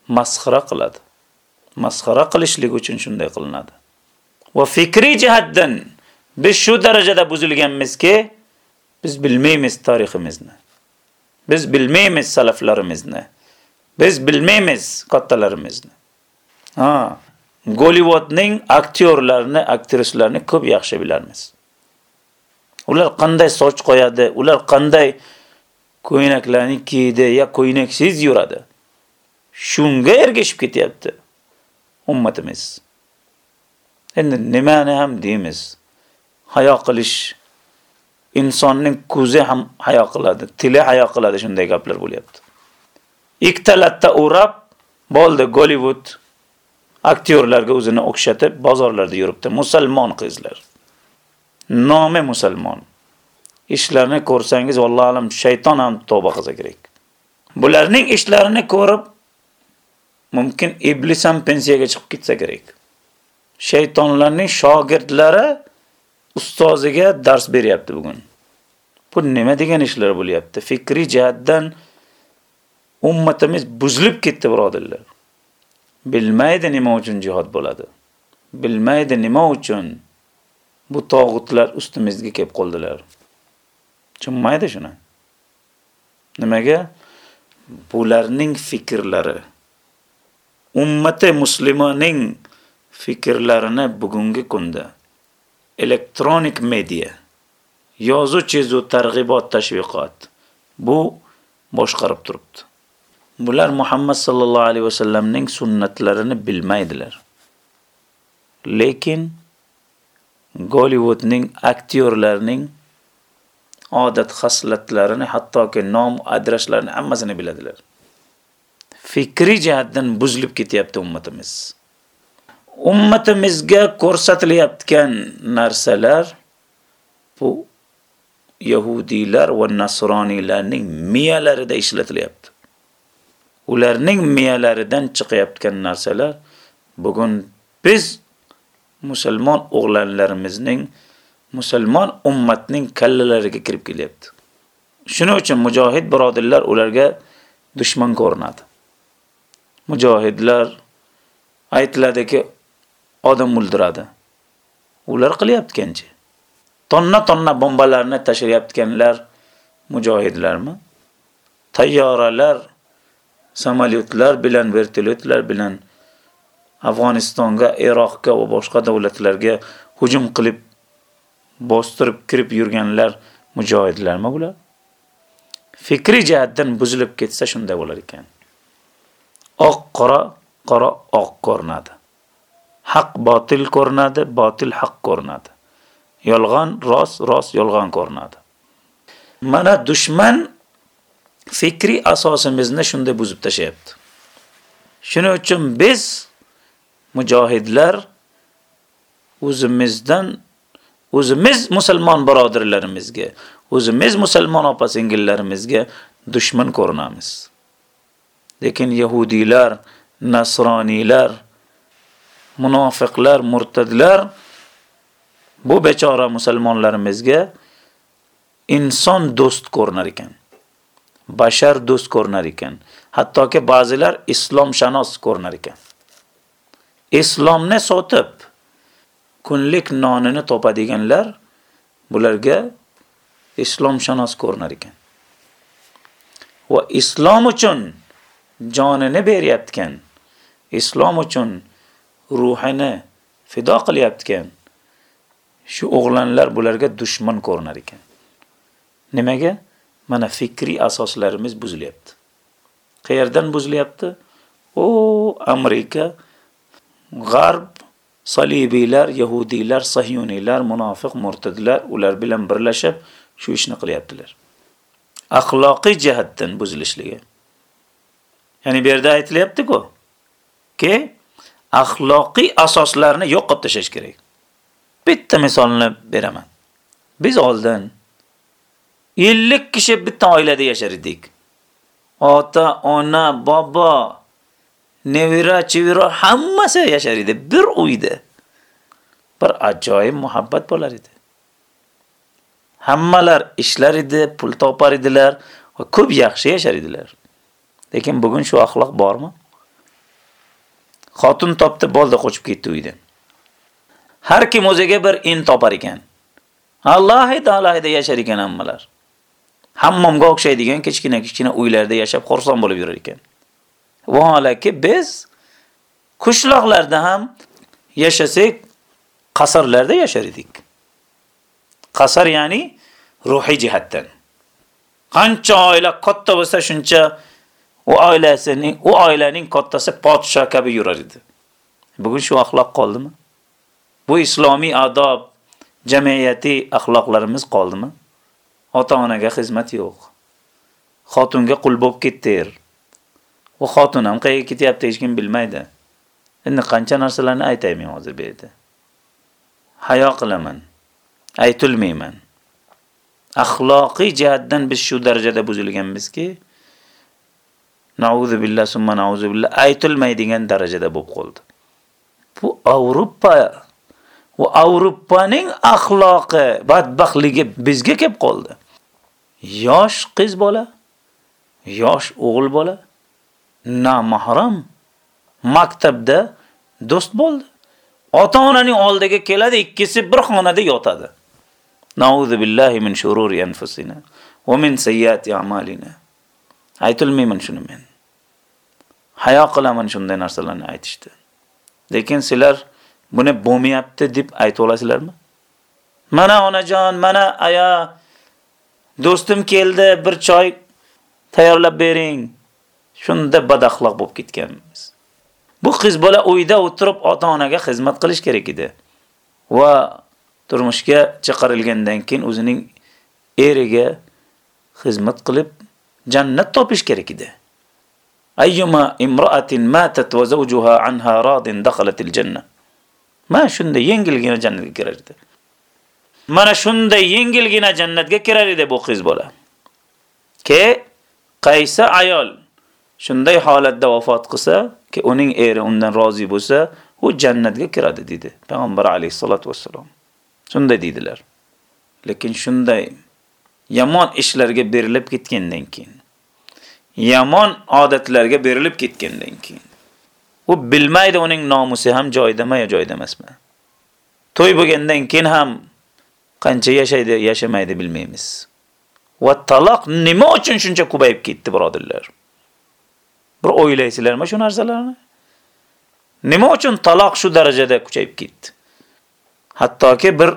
Masxara qiladi. Masxara qilishlik uchun shunday qilinadi. va fikriy jihatdan biz shu darajada buzilganmizki, biz bilmaymiz tariximizni. Biz bilmaymiz salaflarimizni. Biz bilmaymiz kattalarimizni. Ha, Gollywoodning aktyorlarini, aktrislarini ko'p yaxshi bilamiz. Ular qanday soch qo'yadi, ular qanday ko'ynaklarni kiydi ya ko'ynaksiz yuradi. Shunga ergashib ketyapti ummatimiz. Endi nimani ham deymiz? Hayo qilish insonning ko'zi ham hayo qiladi, tili hayo qiladi shunday gaplar bo'lyapti. Ikkita latta o'rab bo'ldi Gollywood aktyorlarga o'zini o'xshatib bozorlarda yuribdi. Musulmon qizlar. Nomi musulmon. Ishlarini ko'rsangiz vallohu alam shayton ham tavba qilsa kerak. Bularning ishlarini ko'rib mumkin iblis ham pensiyaga chiqib ketsa kerak. shaytonlarning shogirdlari ustoziga dars beryapti bugun. Bu nima degan ishlar bo'lyapti? Fikriy jihatdan ummatimiz buzilib ketdi, birodarlar. Bilmaydi nima uchun jihad bo'ladi. Bilmaydi nima uchun bu tog'utlar ustimizga kelib qoldilar. Tushunmaydi shuni. Nimaga? Bularning fikrlari ummati muslimaning fikrlarini bugungi kunda elektronik media, yozuv chizuv targ'ibot tashviqot bu boshqarib turibdi. Bular Muhammad sallallohu alayhi vasallamning sunnatlarini bilmaydilar. Lekin Gollywoodning aktyorlarining odat xaslatlarini, hattoki nom, adreslarini hammasini biladilar. Fikri jihatdan buzilib ketyapti ummatimiz. Ummatimizga ko'rsatilayotgan narsalar bu yahudiylar va nasroniylarning miyalarida ishlatilyapti. Ularning miyalaridan chiqayotgan narsalar bugun biz musulmon o'g'lanlarimizning musulmon ummatning kallalariga kirib kelyapti. Shuning uchun mujohid birodarlar ularga dushman ko'rinadi. Mujohidlar aytiladiki, odam o'ldiradi. Ular qilyapti-kanchi. Tonna-tonna bombalarni tashlayotganlar mujohidlarmi? Tayyoralar, samolyotlar bilan, vertolyotlar bilan Afg'onistonga, Iroqqa va boshqa davlatlarga hujum qilib bostirib kirib yurganlar mujohidlarmi bular? Fikri jihatdan buzilib ketsa shunday bo'lar ekan. Oq qora, qora oq ko'rinadi. Haq botil ko'rinadi, botil haq ko'rinadi. Yolg'on rost, rost yolg'on ko'rinadi. Mana dushman fikri asosimizni shunday buzib tashlayapti. Shuning uchun biz mujohidlar o'zimizdan o'zimiz musulmon birodarlarimizga, o'zimiz musulmon opa-singillarimizga dushman ko'rinamiz. Lekin yahudiylar, nasroniylar, munofiqlar, murtadlar bu bechora musulmonlarimizga inson do'st ko'rinar ekan. Bashar do'st ko'rinar ekan. Hattoki ba'zilar islom shanos ko'rinar ekan. Islomni sotib kunlik nonini topadiganlar bularga islom shanos ko'rinar ekan. Va islom uchun jonini beryaptgan, islom uchun ruhini fido qilyaptgan shu o'g'lanlar bularga dushman ko'rinar ekan. Nimaga? Mana fikri asoslarimiz buzilyapti. Qayerdan buzilyapti? O, Amerika, G'arb, salibiylar, yahudiylar, sahyuniylar munofiq, murtidlar ular bilan birlashib shu ishni qilyaptilar. Axloqiy jihatdan buzilishligi. Ya'ni bu yerda aytilyapti-ku, ki axloqiy asoslarni yo'q qilib tashlash kerak. Bitta misolni beraman. Biz oldin 50 kishi bitta oilada yashar edik. Ota, ona, bobo, nevira, chivira hammasi yashar edi bir uyda. Bir ajoyib muhabbat bo'lar edi. Hammalar ishlar edi, pul topar edilar va ko'p yaxshi yashar edilar. Lekin bugun shu axloq bormi? Xotin topdi, bo'ldi qochib ketdi uydan. Har kim o'ziga bir in topar ekan. Allohida alohida yashar ekan hammalar. Hammomga o'xshaydigan kichkina-kichkina uylarda yashab xursand bo'lib yurar ekan. Vaholaki biz qishloqlarda ham yashasak, qasrlarda yashar edik. Qasr ya'ni ruhiy jihatdan. Qancha oila katta bo'lsa, shuncha u oilasining, u oilaning kattasi podsho kabi yurar edi. Bugun shu axloq qoldimi? Bu islomiy adob, jamiyatiy axloqlarimiz qoldimi? Ota-onaga xizmat yo'q. Xotunga qul bo'lib ketdir. U xotin ham qayerga ketyapti hech kim bilmaydi. Endi qancha narsalarni aytayman hozir bu yerda. Hayo qilaman. Aytilmayman. Axloqiy jihatdan biz shu darajada buzilganmizki, nauzu billah summa nauzu billah aytilmaydigan darajada bo'lib qoldi. Bu Avropa va Avropaning axloqi, badbaxtligi bizga kelib qoldi. Yosh qiz bola, yosh o'g'il bola namahram maktabda do'st bo'ldi. ota-onaning oldiga keladi, ikkisi bir xonada yotadi. Nauzu billahi min shururi anfusina va min sayyiati a'malina. Aytilmayman shuni men. Hayo qilaman shunday narsalarni aytishdi. Lekin sizlar buni bo'lmayapti deb ayta olasizlarmi? Mana onajon, mana aya do'stim keldi, bir choy tayyorlab bering. Shunda badaxloq bo'lib ketganmiz. Bu qiz bola uyda o'tirib ota-onaga xizmat qilish kerak edi. Va turmushga chiqarilgandan keyin o'zining eriga xizmat qilib jannat topish kerak edi. Ayyuma imra'atin matat va zawjuha anha radin dakhalat al-janna. Mana shunda yengilgina jannatga kirar edi. Mana shunda yengilgina jannatga kirar edi bu qiz bola. Ke qaysi ayol shunday holatda vafot qilsa, ki uning eri undan rozi bo'lsa, u jannatga kiradi dedi payg'ambar alayhisolatu vassalom. Shunday dedilar. Lekin shunday yomon ishlarga berilib ketgandan keyin, yomon odatlarga berilib ketgandan keyin, u bilmaydi uning nomusi ham joyidami yo joyida emasmi. To'y bo'lgandan keyin ham qancha yashaydi, yashamaydi bilmaymiz. Va taloq nima uchun shuncha ko'payib ketdi, birodarlar? Bir o'ylaysizlarmi shu narsalarni? Nima uchun taloq shu darajada kuchayib ketdi? Hattoki bir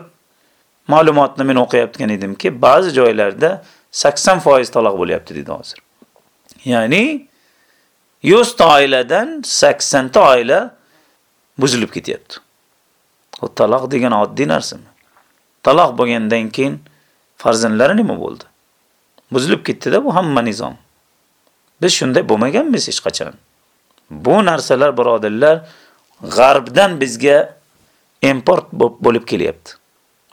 ma'lumotni men o'qiyotgan edimki, ba'zi joylarda 80% taloq bo'lyapti dedi hozir. Ya'ni 100 ta oiladan 80 ta oila buzilib ketyapti. O taloq degan oddiy narsami? Taloq bo'lgandan keyin farzandlari nima bo'ldi? Buzilib ketdi-da bu hamma nizom. Biz shunday bo'lmaganmiz hech qachon. Bu narsalar birodirlar g'arbdan bizga import bo'lib kelyapti.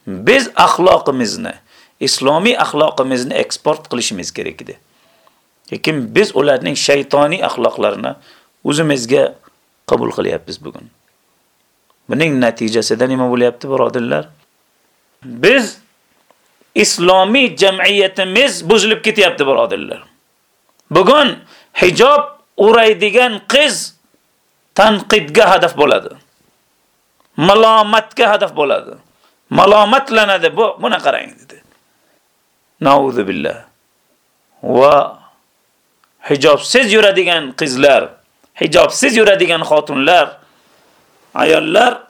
Biz axloqimizni, islomiy axloqimizni eksport qilishimiz kerak edi. Lekin biz ularning shaytoniy axloqlarini o'zimizga qabul qilyapmiz bugun. Buning natijasida nima bo'lyapti, birodirlar Biz islomiy jamiyatimiz buzilib ketyapti, birodirlar Bugun hijob o'raydigan qiz tanqidga hadaf bo'ladi. Malomatga hadaf bo'ladi. Malomatlanadi bu, buni qarang dedi. Nauzu billah. Va hijobsiz yuradigan qizlar, hijobsiz yuradigan xotinlar, ayollar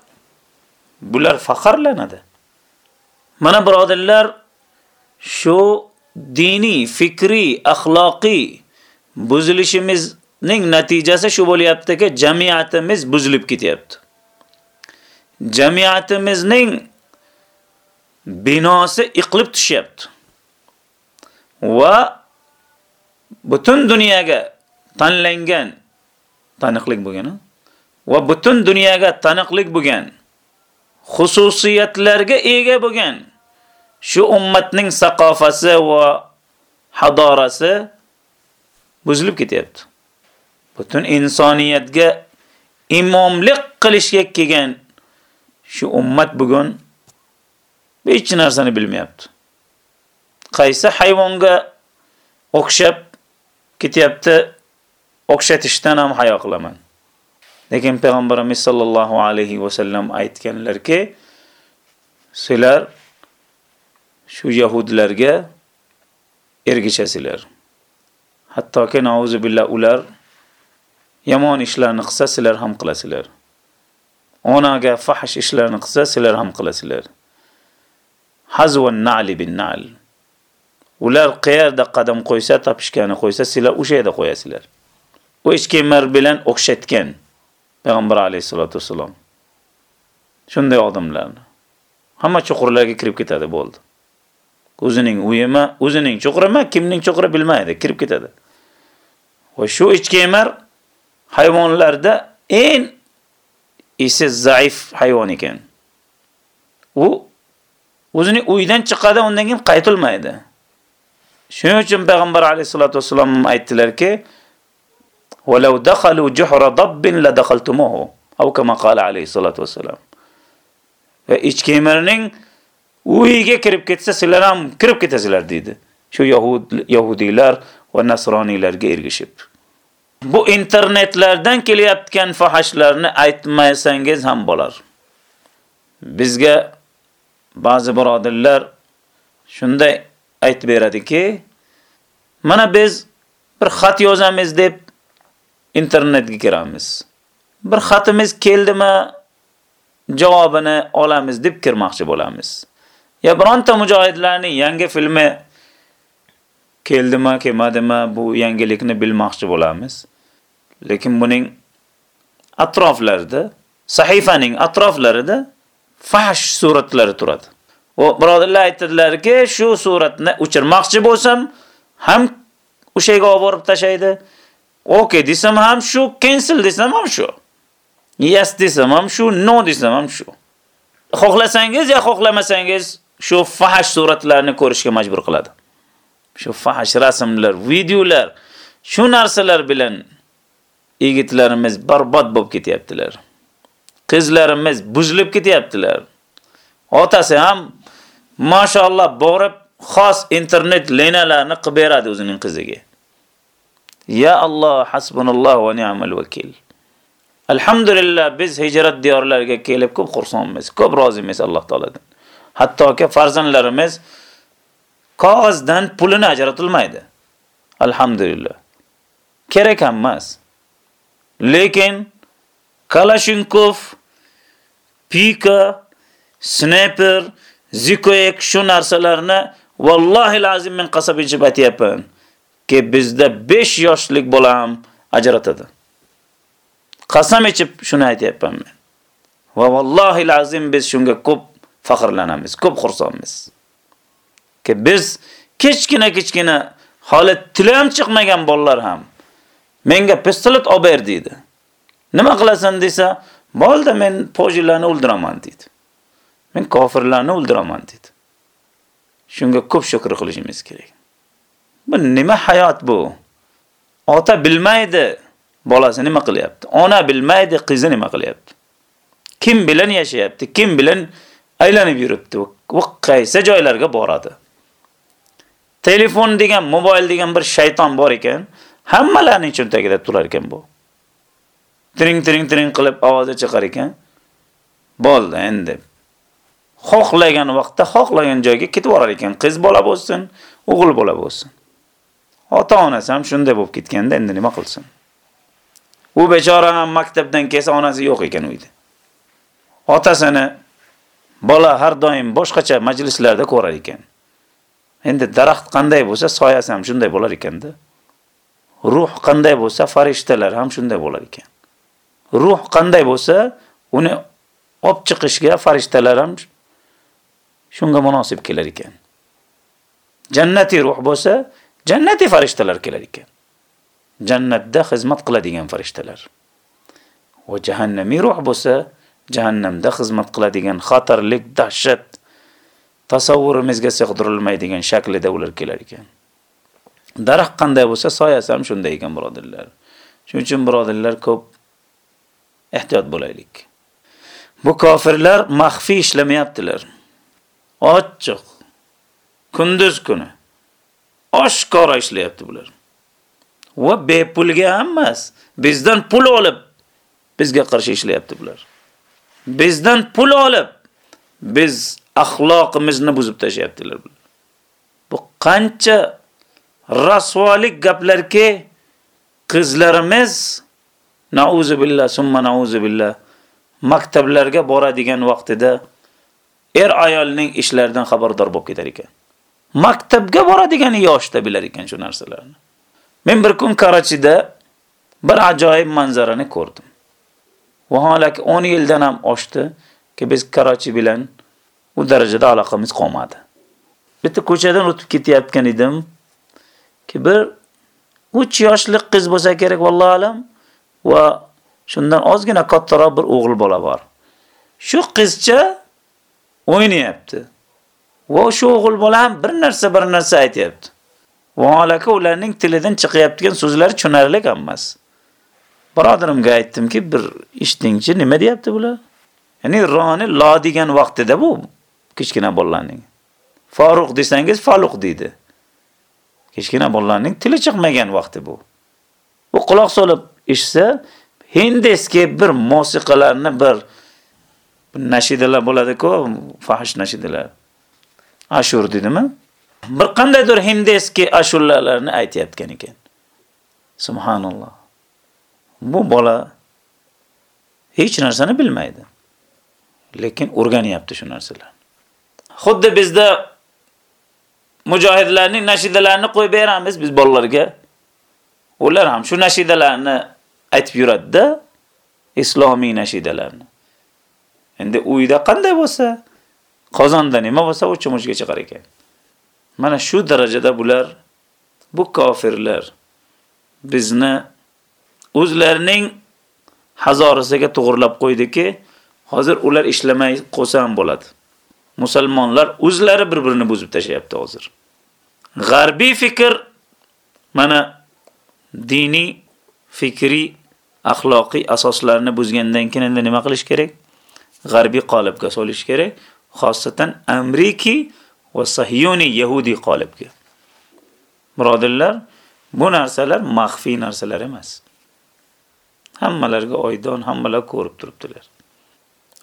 bular faxrlanadi. Mana birodarlar, shu diniy, fikriy, axloqiy buzilishimizning natijasi shu bo'lyaptiki, jamiyatimiz buzilib ketyapti. Jamiyatimizning binosi iqlib tushyapti. Va butun dunyoga tanlangan taniqlik bo'lgan va butun dunyoga taniqlik bo'lgan xususiyatlarga ega bo'lgan shu ummatning saqofasi va hadorasi buzilib ketyapti. Butun insoniyatga imomlik qilishga kelgan shu ummat bugun hech narsani bilmayapti. Qaysi hayvonga o'xshab ketyapti, o'xshatishdan ham hayo qilaman. Lekin payg'ambarimiz sollallohu alayhi va sallam aytganlarki, sizlar shu yahudlarga ergishasizlar. Hattoki nauzu billah ular yomon ishlarni qilsa, sizlar ham qilasizlar. Onaga fahsh ishlarni qilsa, sizlar ham qilasizlar. Hazwan na'li bin na'l. Ular qayerda qadam qo'ysa, topishgani qo'ysa, sizlar o'sha yerda qo'yasizlar. U echkemar bilan o'xshatgan payg'ambar alayhisolatu vassalom Shunday odamlarni hamma chuqurlarga kirib ketadi bo'ldi. O'zining uyimi, o'zining chuqurimi, kimning chuquri bilmaydi, kirib ketadi. Va shu ichkemar hayvonlarda eng esi zaif hayvon ekan. U o'zining uyidan chiqadi, undan keyin qaytilmaydi. Shuning uchun payg'ambar alayhisolatu vasallam aytdilarki, "Walau dakhalu juhra dabbin la dakhaltumuhu." Aw kama qala alayhisolatu vasallam. Va ichkemarning uyiga kirib ketsa, sizlar ham kirib ketasizlar dedi. Shu yahud yahudiylar va nasroniylarga ergishib. Bu internetlardan kelyapgan fahashlarni aytmasangiz ham bo'lar. bizga ba'zi birodarlar shunday aytib beradiki, mana biz bir xat yozamiz deb internetga kiramiz. Bir xatimiz keldimi, javobini olamiz deb kirmoqchi bo'lamiz. Ya bironta mujohidlarning yangi filmi keldimi, kelmadimi, bu yangilikni bilmoqchi bo'lamiz. Lekin buning atroflarida, sahifaning atroflarida fahsh suratlari turadi. O birodarlar aytdilarki, shu suratni o'chirmoqchi bo'lsam, ham o'sha yerga olib borib tashlaydi. Okay desam ham shu, cancel desam ham shu. Yes desam ham shu, no desam ham shu. Xohlasangiz ya xohlamasangiz shu fahsh suratlarni ko'rishga majbur qiladi. Shu fahsh rasmlar, videolar, shu narsalar bilan yigitlarimiz barbod bo'lib ketyaptilar. Qizlarimiz buzilib ketyaptilar. Otasi ham mashallah borib xos internet lenalarni qilib beradi o'zining qiziga. Ya Alloh, hasbunalloh va ni'mal vakil. Alhamdulillah biz hijrat diyorlariga kelib ko'p xursandmiz, ko'p rozimiz Alloh taoladan. Hattoki farzandlarimiz qog'ozdan pulini ajratilmaydi. Alhamdulillah. Kerak emas. Lekin Kalashnikov, Pika, Sniper, zikoyek shu narsalarni vallohi lazim men qasab ichib aytyapman. Ki bizda 5 yoshlik bolam ajratadi. Qasam ichib shuni aytyapman men. Va vallohi lazim biz shunga ko'p faxrlanamiz, ko'p xursandmiz. Ki biz kichkina-kichkina hali tili ham chiqmagan bolalar ham menga pistolet olib ber dedi. Nima qilasan desa, "Bo'ldi, men pojilarni o'ldiraman" dedi. Men kofirlarni o'ldiraman dedi. Shunga ko'p shukr qilishimiz kerak. Bu nima hayot bu? Ota bilmaydi, bolasi nima qilyapti? Ona bilmaydi, qizi nima qilyapti? Kim bilan yashayapti? Kim bilan aylanib yuribdi? Va qaysi joylarga boradi? Telefon degan, mobil degan bir shayton bor ekan, hammalarning cho'ntagida turar ekan bu. Tring tring tring qilib ovoz chiqar ekan. Bo'ldi endi. Xohlagan vaqtda, xohlagan joyga ketib borar ekan. Qiz bola bo'lsin, o'g'il bola bo'lsin. Ota-onasi ham shunday bo'lib ketganda endi nima qilsin? U bechora ham maktabdan kelsa onasi yo'q ekan uyda. Otasini bola har doim boshqacha majlislarda ko'rar ekan. Endi daraxt qanday bo'lsa, soyasi ham shunday bo'lar ekanda. Ruh qanday bo'lsa, farishtalar ham shunday bo'lar ekan. Ruh qanday bo'lsa, uni olib chiqishga farishtalar ham shunga munosib kelar ekan. Jannati ruh bo'lsa, jannati farishtalar kelar ekan. Jannatda xizmat qiladigan farishtalar. Va jahannamiy ruh bo'lsa, jahannamda xizmat qiladigan xatarlik, dahshat tasavvurimizga sig'dirilmaydigan shaklida ular kelar ekan. Daraxt qanday bo'lsa, soyasi ham shunday ekan, birodarlar. Shuning uchun birodarlar ko'p ehtiyot bo'laylik. Bu kofirlar maxfi ishlamayaptilar. Ochiq. Kunduz kuni. Oshkora ishlayapti bular. Va bepulga emas, bizdan pul olib bizga qarshi ishlayapti bular. Bizdan pul olib biz axloqimizni buzib tashlayaptilar. Bu qancha rasvolik gaplarki qizlarimiz nauzu billah summa nauzu billah maktablarga boradigan vaqtida er ayolning ishlaridan xabardor bo'lib ketar ekan. Maktabga boradigan yoshda bilar ekan shu narsalarni. Men bir kun Karachida bir ajoyib manzarani ko'rdim. Vaholaki 10 yildan ham oshdi ki biz Karachi bilan u darajada aloqamiz qolmadi. Bitta ko'chadan o'tib ketayotgan edim ki bir 3 yoshli qiz bo'lsa kerak vallohu alam va shundan ozgina kattaroq bir o'g'il bola bor. Shu qizcha o'ynayapti. Va shu o'g'il bola ham bir narsa bir narsa aytayapti. Vaholaki ularning tilidan chiqayotgan so'zlar tushunarli emas. Birodarimga aytdimki, bir eshtingchi nima deyapti bular? Ya'ni roni lo degan vaqtida bu kichkina bolalarning. Faruq desangiz Faluq deydi. Kichkina bolalarning tili chiqmagan vaqti bu. Bu quloq solib eshitsa, hindeski bir musiqalarni bir nashidalar bo'ladi-ku, fahish nashidalar. Ashur dedimi? Bir qandaydir hindeski ashurlarni aytayotgan ekan. Subhanalloh. Bu bola hech narsani bilmaydi. Lekin o'rganyapti shu narsalarni. Xuddi bizda mujohidlarning nashidalarini qo'yib beramiz biz bolalarga. Ular ham shu nashidalarni aytib yuradi-da, islomiy nashidalarni. Endi uyda qanday bo'lsa, qozonda nima bo'lsa, u chumushga chiqar ekan. Mana shu darajada bular bu kofirlar bizni o'zlarining hazorasiga to'g'irlab qo'ydiki, hozir ular ishlamay qo'sa ham bo'ladi. Musulmonlar o'zlari bir-birini buzib tashlayapti hozir. G'arbiy fikr mana diniy, fikriy, axloqiy asoslarni buzgandan keyin endi nima qilish kerak? G'arbiy qolibga solish kerak, xosatan Ameriki va Sahiyoniy Yahudi qolibga. Birodirlar, bu narsalar maxfiy narsalar emas. Hammalarga oydon, hammalar ko'rib turibdilar.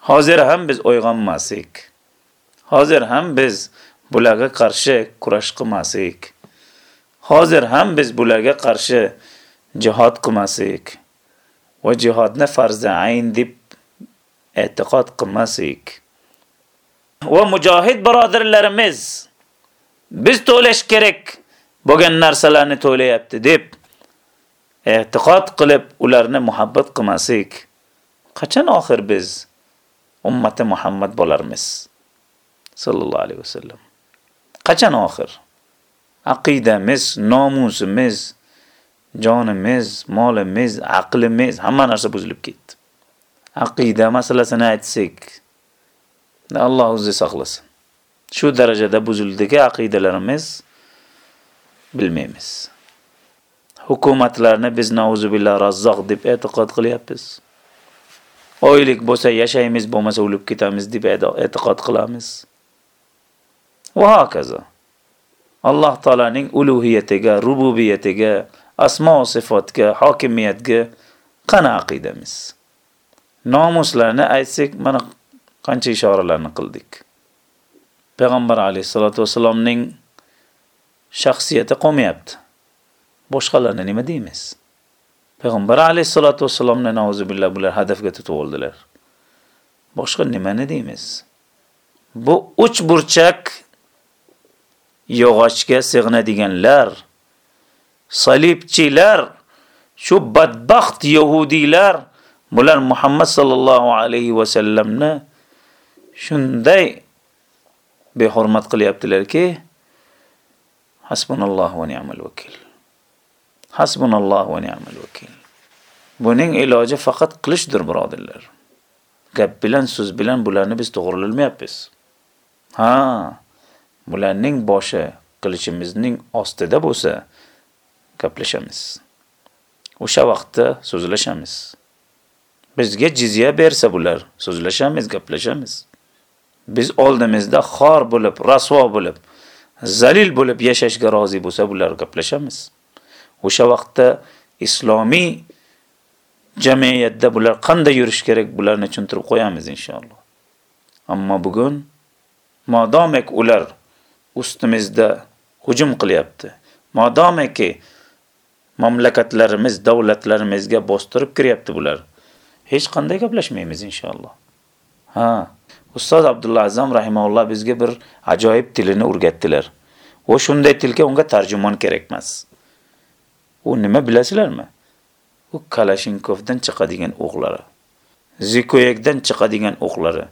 Hozir ham biz uyg'onmasak, hozir ham biz bularga qarshi kurash qilmasak, hozir ham biz bularga qarshi jihad qilmasak va jihodni farzi ayn deb e'tiqod qilmasik. va mujohid birodarlarimiz biz to'lash kerak bo'lgan narsalarni to'layapti deb e'tiqod qilib ularni muhabbat qilmasik. qachon oxir biz ummati Muhammad bo'larmiz? Sallallohu alayhi vasallam. Qachon oxir? Aqidamiz, nomusimiz, jonimiz, molimiz, aqlimiz, hamma narsa buzilib ketdi. Aqida masalasini aytsak, Alloh o'zi saqlasin. Shu darajada buzildiki aqidalarimiz bilmaymiz. Hukumatlarni biz nauzubillah razzoq deb e'tiqod qilyapmiz. Oylik bo'lsa yashaymiz, bo'lmasa o'lib ketamiz deb e'tiqod qilamiz. Va hokazo. Alloh taolaning ulug'iyatiga, rububiyatiga, asmo sifatga, hokimiyatga qana aqidamiz. Nomuslarni aytsak, mana qancha ishoralarni qildik. Payg'ambar alayhissalotu vasallamning shaxsiyati qolmayapti. Boshqalarni nima deymiz? Payg'ambar alayhissalotu vassalomni nauzubillah bular hadafga tutib oldilar. Boshqa nimani deymiz? Bu uch burchak yog'ochga sig'inadiganlar, salibchilar, shu badbaxt yahudiylar bular Muhammad sallallohu alayhi va sallamni shunday behurmat qilyaptilarki, hasbunallohu va ni'mal vakil. Hasbunallohu va ni'mal vakil. Buning iloji faqat qilishdir, birodirlar. Gap bilan, so'z bilan bularni biz to'g'rilolmayapmiz. Ha, bularning boshi qilichimizning ostida bo'lsa, gaplashamiz. O'sha vaqtda so'zlashamiz. Bizga jizya bersa bular, so'zlashamiz, gaplashamiz. Biz oldimizda xor bo'lib, rasvo bo'lib, zalil bo'lib yashashga rozi bo'lsa, bular gaplashamiz. O'sha vaqtda islomiy jamiyatda bular qanday yurish kerak, bularni tushuntirib qo'yamiz inshaalloh. Ammo bugun modomiki ular ustimizda hujum qilyapti. Modomiki mamlakatlarimiz, davlatlarimizga bostirib kiryapti bular. Hech qanday gaplashmaymiz inshaalloh. Ha, Ustoz Abdulla Azam rahimahulloh bizga bir ajoyib tilini o'rgatdilar. va shunday tilga unga tarjimon kerak emas. U nima bilasizlarmi? U Kalashinkovdan chiqadigan o'qlari, Zikoyekdan chiqadigan o'qlari,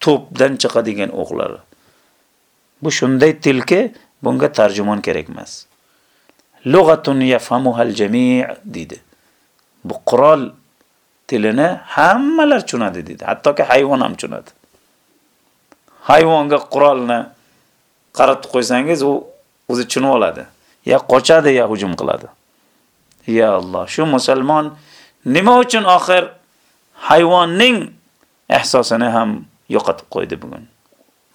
to'pdan chiqadigan o'qlari. Bu shunday tilki, bunga tarjimon kerak emas. Lug'atun yafhamuhal jami' dedi. Bu qurol tilini hammalar tushunadi dedi. Hattoki hayvon ham tushunadi. hayvonga qurolni qaratib qo'ysangiz u o'zi tushunib oladi. Ya qochadi ya hujum qiladi. Ya Alloh, shu musulmon nima uchun oxir hayvonning ehsosini ham yo'qotib qo'ydi bugun?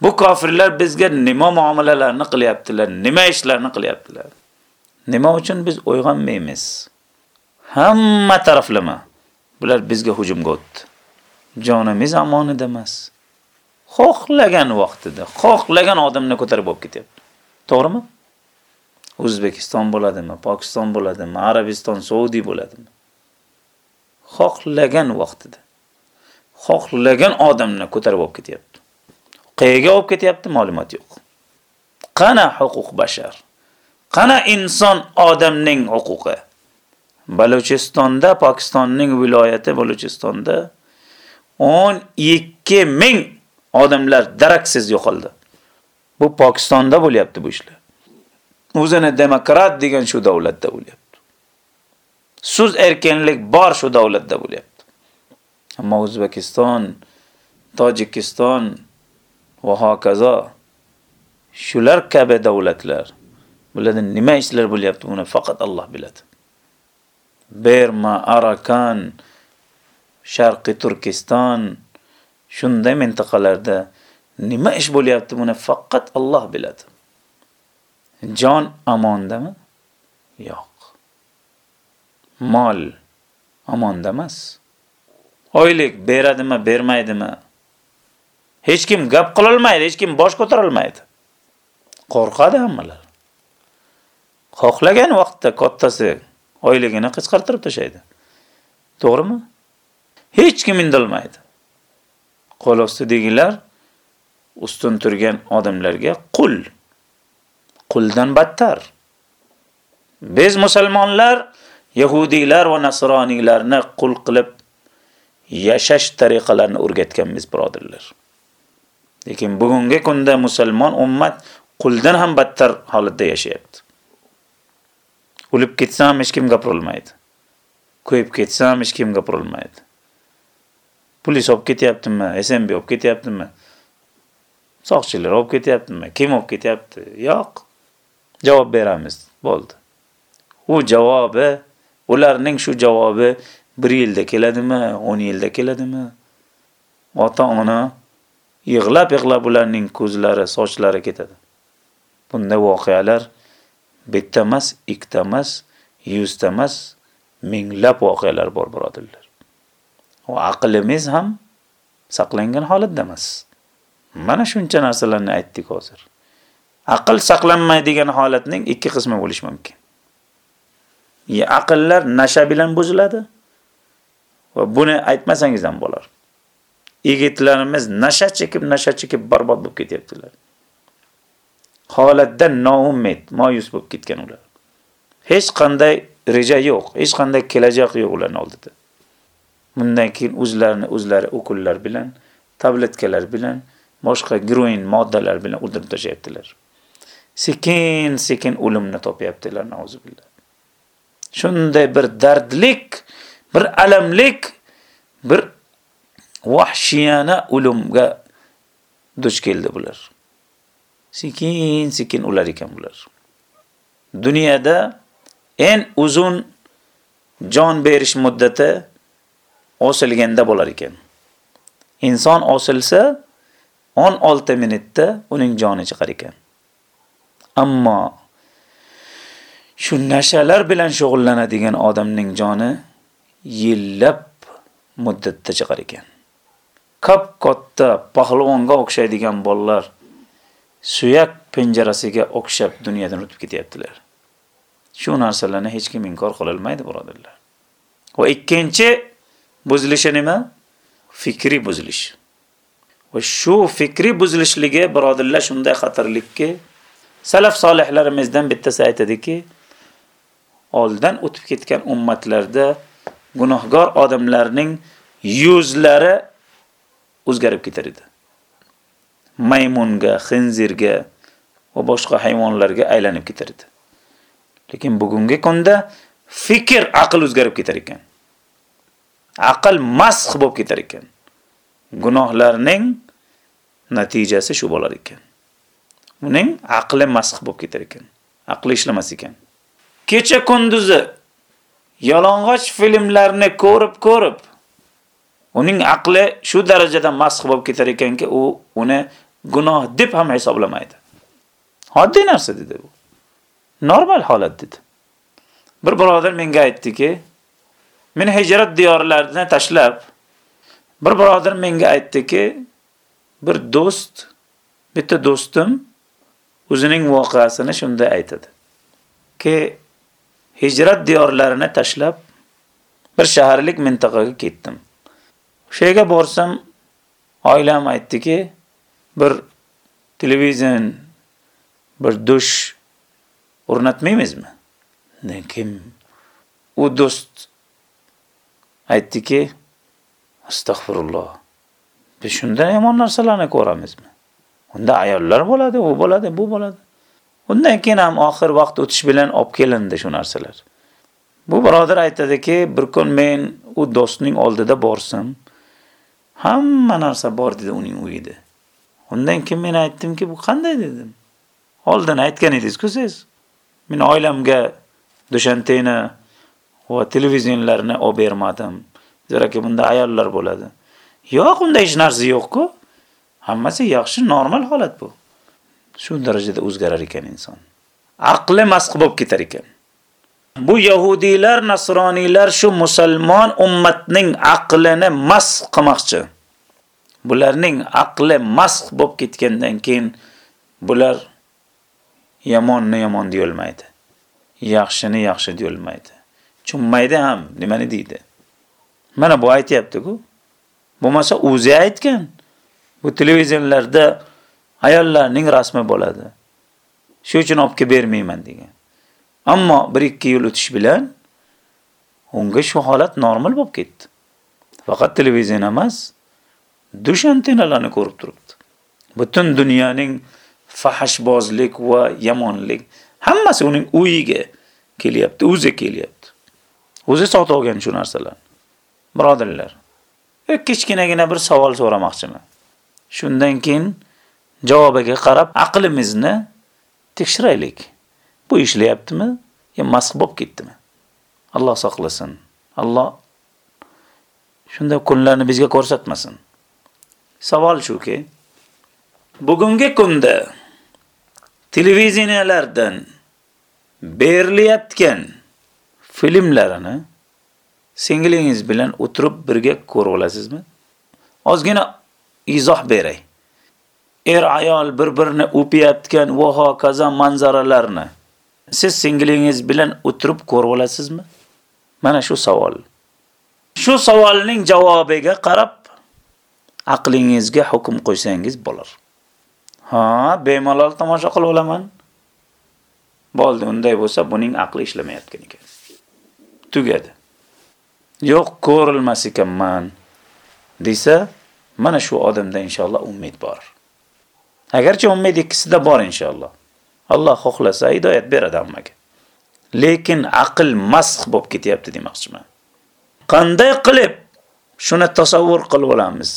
Bu kofirlar bizga nima muomalalarni qilyaptilar, nima ishlarni qilyaptilar? Nima uchun biz o'yg'onmaymiz? Hamma taraflama bular bizga hujumga o'tdi. Jonimiz omonida emas. xohlagan vaqtida, xohlagan odamni ko'tarib olib ketyapti. To'g'rimi? O'zbekiston bo'ladimi, Pokiston bo'ladimi, Arabiston, Saudiya bo'ladimi? Xohlagan vaqtida, xohlagan odamni ko'tarib olib ketyapti. Qayerga olib ketyapti, ma'lumot yo'q. Qana huquq bashar? Qana inson odamning huquqi? Balochistonda, Pokistonning viloyati Balochistonda 12 ming odamlar daraksiz yo'qoldi. Bu Pokistonda bo'lyapti bu ishlar. O'zini demokrat degan shu davlatda bo'lyapti. So'z erkinlik bor shu davlatda bo'lyapti. Ammo O'zbekiston, Tojikiston va hokazo shular kabi davlatlar bularda nima ishlar bo'lyapti buni faqat Alloh biladi. Berma, Arakan, Sharqiy Turkiston shunday mintaqalarda nima ish bo'lyapti buni faqat Alloh biladi. Jon amondami? Yo'q. Mol amonda emas. Oylik beradimi, bermaydimi? Hech kim gap qila olmaydi, hech kim bosh ko'tara olmaydi. Qo'rqadi hammalar. Xohlagan vaqtda kattasi oyligini qisqartirib tashlaydi. To'g'rimi? Hech kim indilmaydi Qo'l ostidagilar ustun turgan odamlarga qul. Quldan battar. Biz musulmonlar yahudiylar va nasroniylarni qul qilib yashash tariqalarini o'rgatganmiz, birodarlar. Lekin bugungi kunda musulmon ummat quldan ham battar holatda yashayapti. O'lib ketsam hech kim gapirolmaydi. Ko'yib ketsam hech kim gapirolmaydi. Polis olib ketyaptimi, SMB olib ketyaptimi? Soqchilar olib ketyaptimi? Kim olib ketyapti? Yo'q. Javob beramiz. Bo'ldi. U javobi, ularning shu javobi bir yilda keladimi, 10 yilda keladimi? Ota-ona yig'lab-yig'lab ularning ko'zlari, sochlari ketadi. bunday voqealar bitta emas, ikkita emas, yuzta emas, minglab voqealar bor, birodarlar. Va aqlimiz ham saqlangan holatda emas. Mana shuncha narsalarni aytdik hozir. Aql saqlanmaydigan holatning ikki qismi bo'lishi mumkin. Ya aqllar nasha bilan buziladi va buni aytmasangiz ham bo'lar. Yigitlarimiz nasha chekib, nasha chekib barbod bo'lib ketyaptilar. Holatda noumid, moyus bo'lib ketgan ular. Hech qanday reja yo'q, hech qanday kelajak yo'q ularning oldida. Bundan keyin o'zlarini o'zlari o'kullar bilan, tabletkalar bilan boshqa groin moddalar bilan o'ldirib tashlayaptilar. Sekin-sekin o'limni topyaptilar, nauzubillah. Shunday bir dardlik, bir alamlik, bir vahshiyana o'limga duch keldi bular. Sekin-sekin ular ekan bular. Dunyoda eng uzun jon berish muddati osilganda bo'lar ekan. Inson osilsa 16 minutda uning joni chiqar ekan. Ammo shu nashalar bilan shug'ullanadigan odamning joni yillab muddatda chiqar ekan. Kap katta pahlavonga o'xshaydigan bolalar suyak penjarasiga o'xshab dunyodan o'tib ketyaptilar. Shu narsalarni hech kim inkor qila olmaydi, birodarlar. Va ikkinchi buzilishi nima? Fikri buzilish. Va shu fikri buzilishligi birodarlar shunday xatarlikki, salaf solihlarimizdan bittasi aytadiki, oldin o'tib ketgan ummatlarda gunohkor odamlarning yuzlari o'zgarib ketar edi. Maymunga, xinzirga va boshqa hayvonlarga aylanib ketardi. Lekin bugungi kunda fikr, aql o'zgarib ketar ekan. Aql masx bo'lib ketar ekan. Gunohlarning natijasi shu bo'lar ekan. Uning aqli masx bo'lib ketar ekan. Aqli ishlamas ekan. Kecha kunduzi yalang'och filmlarni ko'rib ko'rib uning aqli shu darajada masx bo'lib ketar ekanki, u uni gunoh deb ham hisoblamaydi. Oddiy narsa dedi bu. Normal holat dedi. Bir birodar menga aytdiki, meni hijrat diyorlaridan tashlab bir birodar menga aytdiki, bir do'st, bitta do'stim o'zining voqeasini shunda aytadi. Ki hijrat diyorlarini tashlab bir shaharlik mintaqaga ketdim. O'sha yerga borsam, oilam aytdiki, bir televizion, bir dush o'rnatmaymizmi? Lekin u do'st aytdiki, astag'firulloh. Biz shundan yomon narsalarni ko'ramizmi? Unda ayollar bo'ladi, u bo'ladi, bu bo'ladi. Undan keyin ham oxir vaqt o'tish bilan olib kelindi shu narsalar. Bu birodar aytadiki, bir kun men u do'stning oldida borsam, hamma narsa bor dedi uning uyida. Undan keyin men aytdimki, bu qanday dedim. Oldin aytgan edingiz-ku siz. Men oilamga dushantina va televizionlarni olib bermadim. Zeraki bunda ayollar bo'ladi. Yo'q, unda hech narsa yo'q-ku. Hammasi yaxshi, normal holat bu. Shu darajada o'zgarar ekan inson. Aqli masq bo'lib ketar ekan. Bu yahudiylar, nasroniylar shu musulmon ummatning aqlini masq qilmoqchi. Bularning aqli masx bo'lib ketgandan keyin bular yomonni yomon deyolmaydi. Yaxshini yaxshi deyolmaydi. Chunmaydi ham nimani deydi? Mana bu aytyapti-ku. Bo'lmasa o'zi aytgan. Bu televizorlarda ayollarning rasmi bo'ladi. Shu uchun olib kelib bermayman degan. Ammo 1-2 yil o'tish bilan unga shu holat normal bo'lib ketdi. Faqat televizion emas, dush antennalarni ko'rib turibdi. Butun dunyoning fahshbozlik va yomonlik hammasi uning uyiga kelyapti, o'zi kelyapti. O'zi sotib olgan shu narsalarni. Birodarlar, kichkinagina bir savol so'ramoqchiman. Shundan keyin javobiga qarab aqlimizni tekshiraylik. Bu ishlayaptimi yo masx bo'lib ketdimi? Alloh saqlasin. Alloh shunday kunlarni bizga ko'rsatmasin. Savol shuki, bugungi kunda televiziyalardan berilayotgan filmlarini singlingiz bilan o'tirib birga ko'rib olasizmi? Ozgina izoh beray. Er ayol bir-birini o'payotgan va hokazo manzaralarni siz singlingiz bilan o'tirib ko'rib olasizmi? Mana shu savol. Shu savolning javobiga qarab aqlingizga hukm qo'ysangiz bo'lar. Ha, bemalol tomosha qilib olaman. Bo'ldi, unday bo'lsa buning aqli ishlamayotgan ekan. Tugadi. yo'q ko'rilmas ekanman desa, mana shu odamda inshaalloh umid bor. Agarchi umid ikkisida bor inshaalloh. Alloh xohlasa hidoyat beradi hammaga. Lekin aql masx bo'lib ketyapti demoqchiman. Qanday qilib shuni tasavvur qilib olamiz?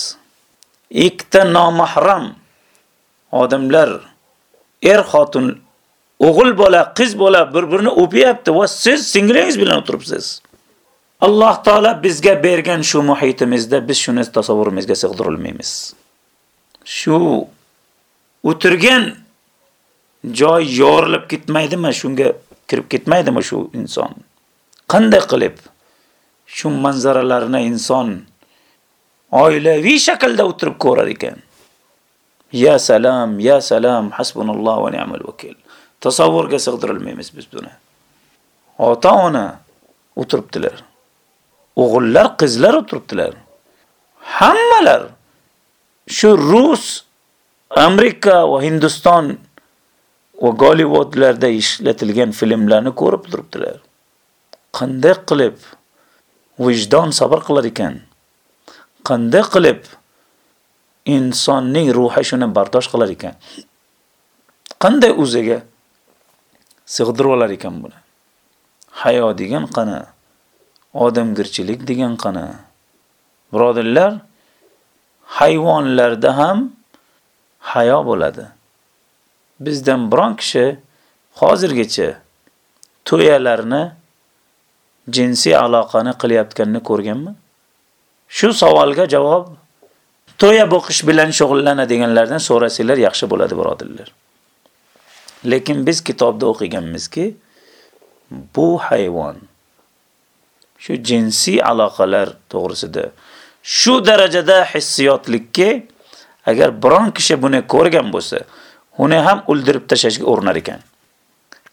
Ikkita nomahram odamlar er xotin o'g'il bola, qiz bola bir-birini o'pyapti va siz singlingiz bilan o'tiribsiz. Alloh taolo bizga bergan shu muhitimizda biz shuni tasavvurimizga sig'dirolmaymiz. Shu o'tirgan joy yorilib ketmaydimi, shunga kirib ketmaydimi shu inson? Qanday qilib shu manzaralarni inson oilaviy shaklda o'tirib ko'rar ekan? Ya salam, ya salam, hasbunalloh va ni'mal vakil. Tasavvurga sig'dirilmaymiz biz buni. Ota-ona o'tiribdilar. o'g'illar, qizlar o'tiribdilar. Hammalar shu Rus, Amerika va Hindiston va Gollywoodlarda ishlatilgan filmlarni ko'rib turibdilar. Qanday qilib vijdon sabr qilar ekan? Qanday qilib insonning ruhi shuni bardosh qilar ekan? Qanday o'ziga sig'dirib olar ekan buni? Hayo degan qana? odamgirchilik degan qani? Birodarlar, hayvonlarda ham hayo bo'ladi. Bizdan biron kishi hozirgacha to'yalarni jinsiy aloqani qilyotganini ko'rganmi? Shu savolga javob to'ya boqish bilan shug'ullanadiganlardan so'rasanglar yaxshi bo'ladi, birodirlar. Lekin biz kitobda o'qiganmizki, bu hayvon shu jinsiy aloqalar to'g'risida shu darajada hissiyotlikki agar biron kishi buni ko'rgan bo'lsa, uni ham o'ldirib tashlashga o'rnar ekan.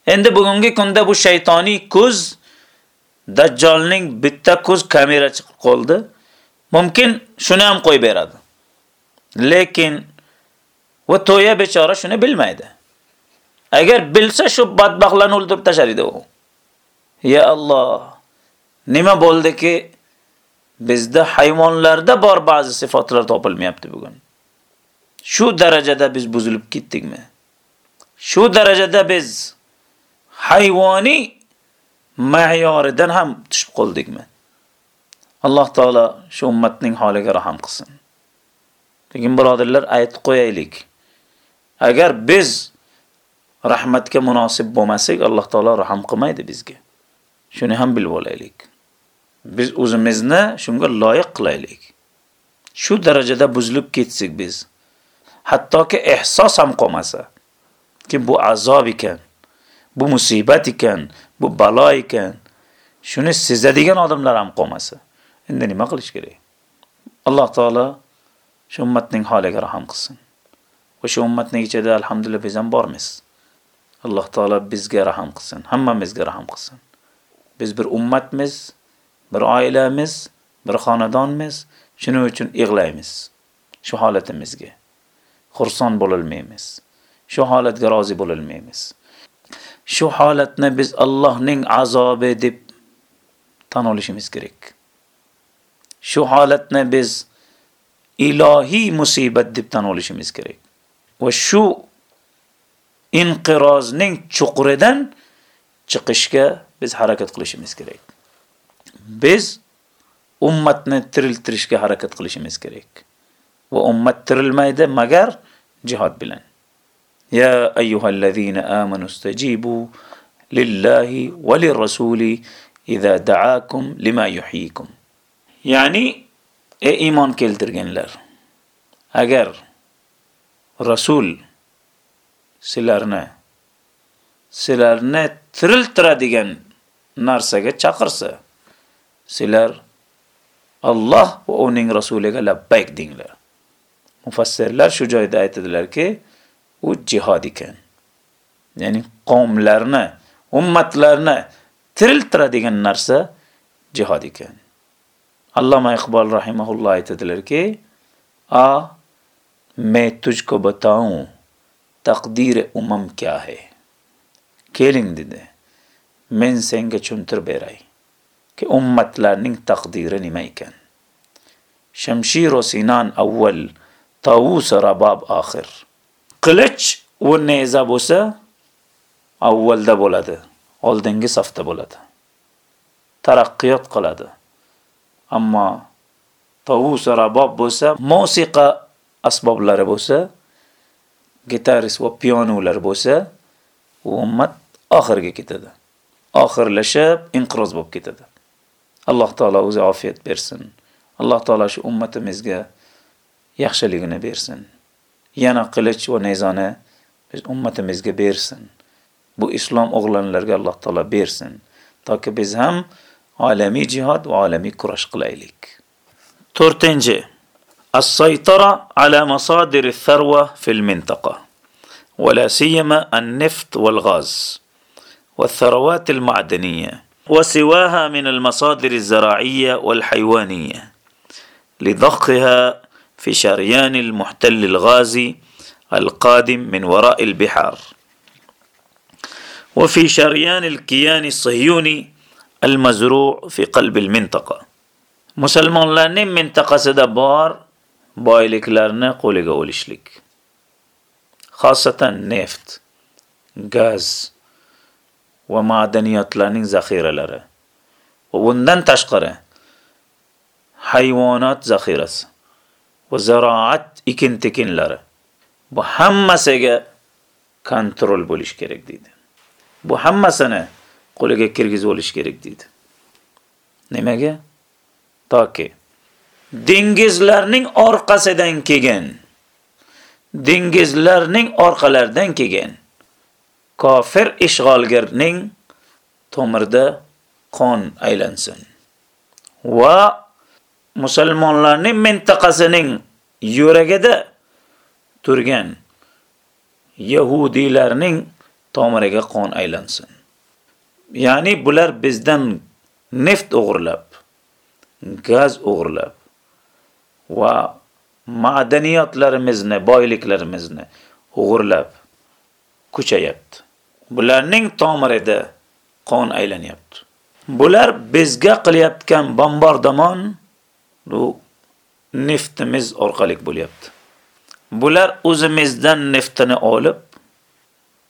Endi bugungi kunda bu shaytoniy ko'z Dajjolning bitta ko'z kamera chiqib qoldi. Mumkin shuni ham qo'yib beradi. Lekin va to'ya bechora shuni bilmaydi. Agar bilsa shu badbaxtlarni o'ldirib tashar edi u. Ya Alloh. Nima bo'ldiki bizda hayvonlarda bor ba'zi sifatlar topilmayapti bugun. Shu darajada biz buzilib ketdikmi? Shu darajada biz hayvoniy ma'yoridan ham tushib qoldikmi? Alloh taolo shu ummatning holiga rahim qilsin. Lekin birodarlar aytib qo'yaylik. Agar biz rahmatga munosib bo'lmasak, Alloh taolo rahim qilmaydi bizga. Shuni ham bilib olaylik. Biz o'zimizni shunga loyiq qilaylik. Shu darajada buzilib ketsak biz, hattoki ehsos ham qolmasa, ki bu azob ekan, bu musibat ekan, bu balo ekan, shuni sezadigan odamlar ham qolmasa, endi nima qilish kerak? Alloh taolo shu ummatning holiga rahm qilsin. Va shu ummatning ichida alhamdulillah biz ham bormiz. Alloh taolo bizga rahm qilsin, hammamizga rahm qilsin. Biz bir ummatmiz, bir oilamiz, bir xonadonmiz, shuning uchun yig'laymiz shu holatimizga. Xursand bo'lolmaymiz. Shu holatga rozi bo'lolmaymiz. Shu holatni biz Allohning azobi deb tan olishimiz kerak. Shu holatni biz ilohiy musibat deb tan olishimiz kerak. Va shu inqirozning chuquridan chiqishga biz harakat qilishimiz kerak. Biz ummatni tiriltirishga harakat qilishimiz kerak. Va ummat tirilmaydi magar jihad bilan. Ya ayyuhallazina amanu istajibu lillahi va lirrasuli idza da'akum lima yuhyikum. Ya'ni ey iymon keltirganlar agar rasul sizlarni sizlarni tiriltiradigan narsaga chaqirsa sizlar Alloh va uning rasuliga labbayk dinglar. Mufassirlar shu joyda aytadilarki, u jihad ekan. Ya'ni qavmlarni, ummatlarni tiriltiradigan narsa jihad ekan. علامہ اقبال رحمہ اللہ تدلر کے آ میں تجھ کو بتاؤں تقدیر امم کیا ہے کیلنگ دیدے مین سینگ چنتر بیرائی کہ امت لاننگ تقدیر نمیکن شمشیر و سینان اول طاووس رباب آخر قلچ و نیزا بوسا اول دا بولا دا اول دنگی صف دا بولا دا ترقیت قلا دا ammo tavus rabob bo'lsa musiqa asboblari bo'lsa gitarist va pianolar bo'lsa, u ummat oxirga ketadi. Oxirlashib inqiroz bo'lib ketadi. Alloh taolo o'zi ofiyat bersin. Alloh taolo shu ummatimizga yaxshiligini bersin. Yana qilich va nayzoni biz ummatimizga bersin. Bu islom o'g'lonlarga Alloh taolo bersin. Toki biz ham jihad va olamiy kurash qilaylik. 4. السيطرة على مصادر الثروة في المنطقة ولا سيما النفط والغاز والثروات المعدنية وسواها من المصادر الزراعية والحيوانية لضخها في شريان المحتل الغازي القادم من وراء البحار وفي شريان الكيان الصهيوني al-mazru' fi qalbil mintaqa. Musulmonlarning mintaqasida bor boyliklarni qo'liga olishlik. Xosatan neft, gaz va madaniyatlarning zaxiralari va bundan tashqari hayvonot zaxirasi va zaroat ekin-tekinlari. Bu hammasiga kontrol bo'lish kerak deydi. Bu hammasini qo'liga kirgizib olish kerak deydi. Nimaga? Toki dengizlarning orqasidan kelgan dengizlarning orqalaridan kelgan kofir ishg'olgarning tomirda qon aylansin va musulmonlarning mintaqasining yuragida turgan yahudiylarning tomiriga qon aylansin. Ya'ni bular bizdan neft o'g'irlab, gaz o'g'irlab va madaniyatlarimizni, boyliklarimizni o'g'irlab kuchayapti. Bularning tomirida qon aylanyapti. Bular bizga qilyotgan bombardimon bu neftimiz orqali bo'lyapti. Bular o'zimizdan neftini olib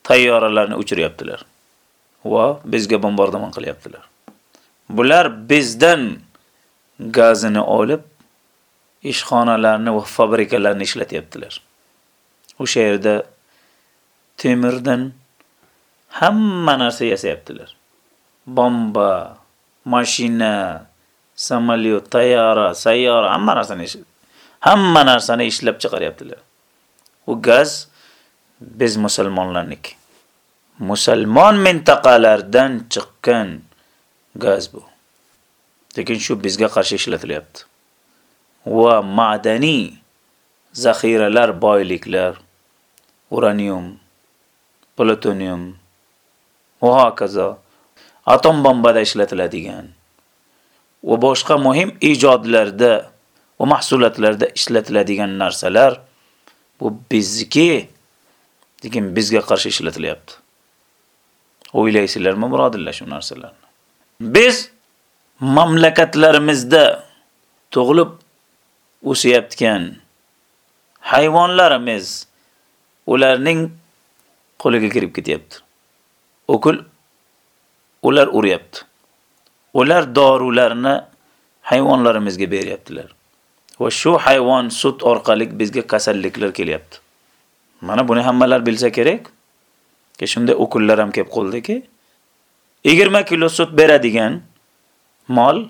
tayyoralarni uchiryaptilar va bizga bombardimon qilyaptilar. Bular bizdan gazini olib ishxonalarni va fabrikalarni ishlatyaptilar. O'sha yerda temirdan hamma narsa yasayaptilar. Bomba, mashina, samolyot, tayyora, sayyora hamma narsani hamma narsani ishlab chiqaryaptilar. U gaz biz musulmonlarniki. Musulmon mintaqalardan chiqqan gaz bu. Lekin shu bizga qarshi ishlatilyapti. Va ma'daniy zaxiralar, boyliklar, uranium, plutonium va hokazo atom bombada ishlatiladigan va boshqa muhim ijodlarda va mahsulotlarda ishlatiladigan narsalar bu bizniki, lekin bizga qarshi ishlatilyapti. O'ylaysizlarmi, birodarlar, shu narsalarni? Biz mamlakatlarimizda tug'ilib o'sayotgan hayvonlarimiz ularning qo'liga kirib ketyapti. O'kul ular uryapti. Ular dorilarni hayvonlarimizga beryaptilar. Va shu hayvon sut orqali bizga kasalliklar kelyapti. Mana buni hammalar bilsa kerak. Ke shunda o'kullar ham kelib qoldiki, 20 kilo sut beradigan mol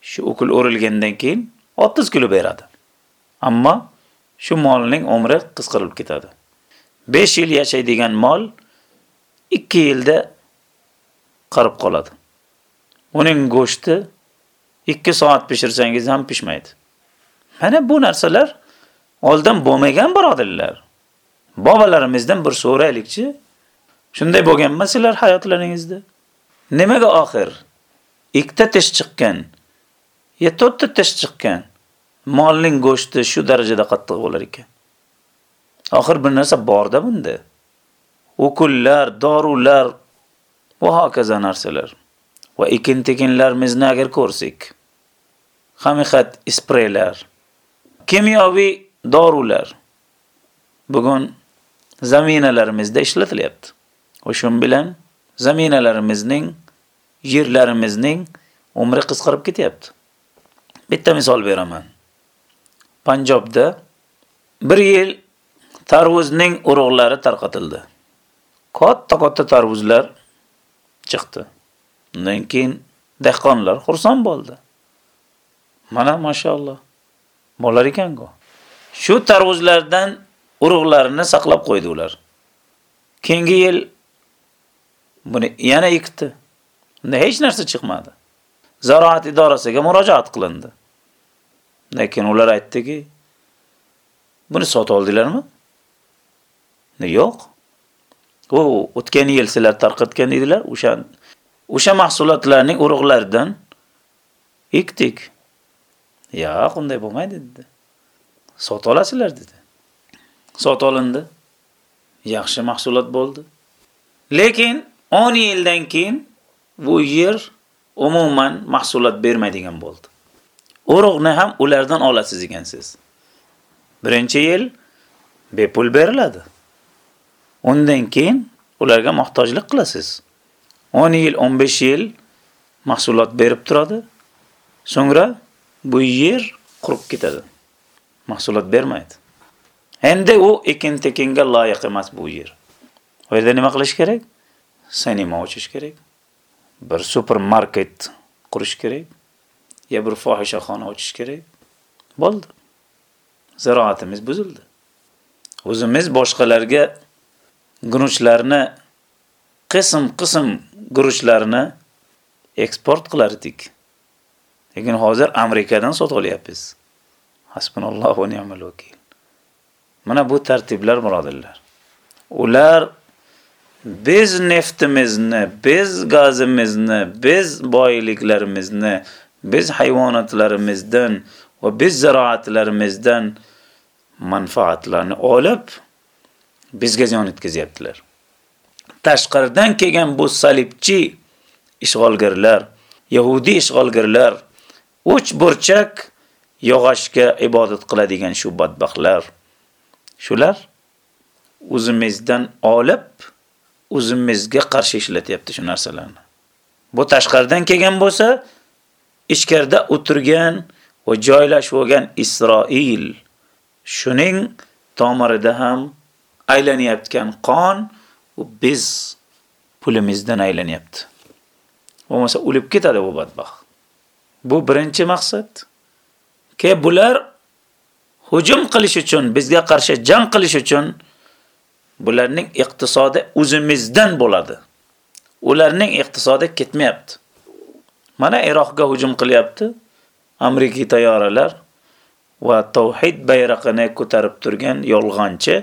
shu o'kul o'rilgandan keyin 30 kilo beradi. Ammo shu molning umri qisqarilib ketadi. 5 yil yashaydigan mol 2 yilda qarib qoladi. Uning go'shti 2 soat pishirsangiz ham pishmaydi. Mana bu narsalar oldin bo'lmagan birodarlar. Bobolarimizdan bir so'raylikchi. Shunday bo'lganmi sizlar hayotlaringizda? Nimaga oxir ikkita tish chiqqan, ya to'rtta tish chiqqan molning go'shti shu darajada qattiq bo'lar ekan? Oxir bir narsa borda bunda. Ukullar, dorular va hokazo narsalar. Va ekin-tekinlarimizni agar ko'rsak, xamiqat spreylar, kimyoviy dorular bugun zaminalarimizda ishlatilyapti. O'shun bilan zaminalarimizning, yerlarimizning umri qisqarib ketyapti. Bitta misol beraman. Panjobda bir yil tarvuzning urug'lari tarqatildi. Katta-katta tarvuzlar chiqdi. Undan keyin dehqonlar xursand bo'ldi. Mana mashalloh. Bo'lar ekan-ku. Shu tarvuzlardan urug'larini saqlab qo'ydi ular. Keyingi yil buni yana ekdi. Unda hech narsa chiqmadi. Zaroat idorasiga murojaat qilindi. Lekin ular aytdiki, buni sotib oldinglarmi? Yo'q. U o'tgan yil sizlar tarqatgan edilar, o'sha o'sha mahsulotlarning urug'laridan ekdik. Yo'q, unday bo'lmaydi dedi. Sotib olasizlar dedi. Sot olindi. Yaxshi mahsulot bo'ldi. Lekin 10 yildan keyin bu yer umuman mahsulot bermaydigan bo'ldi. Urug'ni ham ulardan olasiz ekansiz. Birinchi yil bepul beriladi. Undan keyin ularga muhtojlik qilasiz. 10 yil, 15 yil mahsulot berib turadi. So'ngra bu yer qurib ketadi. Mahsulot bermaydi. Endi u ekin-tekinga loyiq emas bu yer. U yerda nima qilish kerak? Sinema ochish kerak. Bir supermarket qurish kerak. Ya bir fohishaxona ochish kerak. Bo'ldi. Ziroatimiz buzildi. O'zimiz boshqalarga guruchlarni qism-qism guruchlarni eksport qilardik. Lekin hozir Amerikadan sotib olyapmiz. Hasbunallohu va ni'mal vakil. Mana bu tartiblar birodarlar. Ular biz neftimizni, biz gazimizni, biz boyliklarimizni, biz hayvonotlarimizdan va biz ziroatlarimizdan manfaatlarni olib bizga ziyon etkazyaptilar. Tashqaridan kelgan bu salibchi ishg'olgarlar, yahudi ishg'olgarlar uch burchak yog'ochga ibodat qiladigan shu badbaxtlar shular o'zimizdan olib o'zimizga qarshi ishlatyapti shu narsalarni. Bu tashqaridan kelgan bo'lsa, ichkarida o'tirgan va joylashib olgan Isroil shuning tomirida ham aylanayotgan qon u biz pulimizdan aylanyapti. Bo'lmasa o'lib ketadi bu badbaxt. Bu birinchi maqsad. Ke bular hujum qilish uchun, bizga qarshi jang qilish uchun bularning iqtisodi o'zimizdan bo'ladi. Ularning iqtisodi ketmayapti. Mana Iroqga hujum qilyapti. Amerika tayyoralar va tauhid bayrog'ini ko'tarib turgan yolg'onchi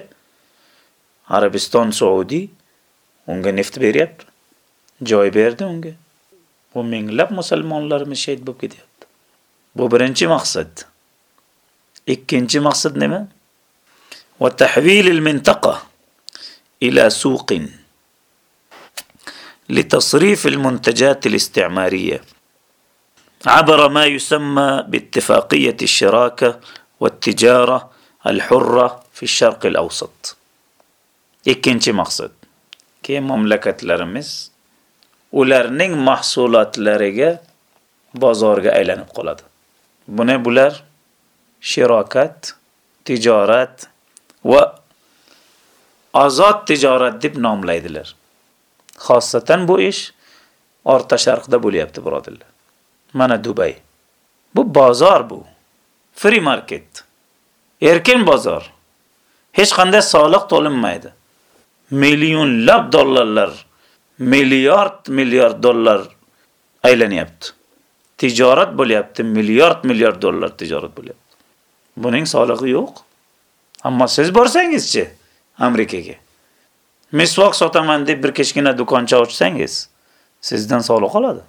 Arabiston Saudi unga neft beryapti. Joy berdi unga. Bu minglab musulmonlarimiz shahid bo'lib ketyapti. Bu birinchi maqsad. Ikkinchi maqsad nima? Va tahvilil mintaqa إلى سوق. لتصريف المنتجات الاستعمارية. عبر ما يسمى باتفاقية الشراكة والتجارة الحرة في الشرق الأوسط. إكينتي مقصد؟ كي مملكة لرمز ولرنين محصولات لرغة بازارغة أيلان قلد بنا بولر شراكات تجارات و ozod tijorat deb nomlaydilar. Xossatan bu ish O'rta Sharqda bo'lyapti, birodarlar. Mana Dubay. Bu bozor bu. Free market. Erkin bozor. Hech qanday soliq to'linmaydi. Millionlab dollarlar, milliard milliard dollar aylanyapti. Tijorat bo'lyapti, milliard milliard dollar tijorat bo'lyapti. Buning solig'i yo'q. Ammo siz borsangizchi Amerikaga. Misvoq sotaman deb bir kichkina do'koncha ochsangiz, sizdan soliq oladi.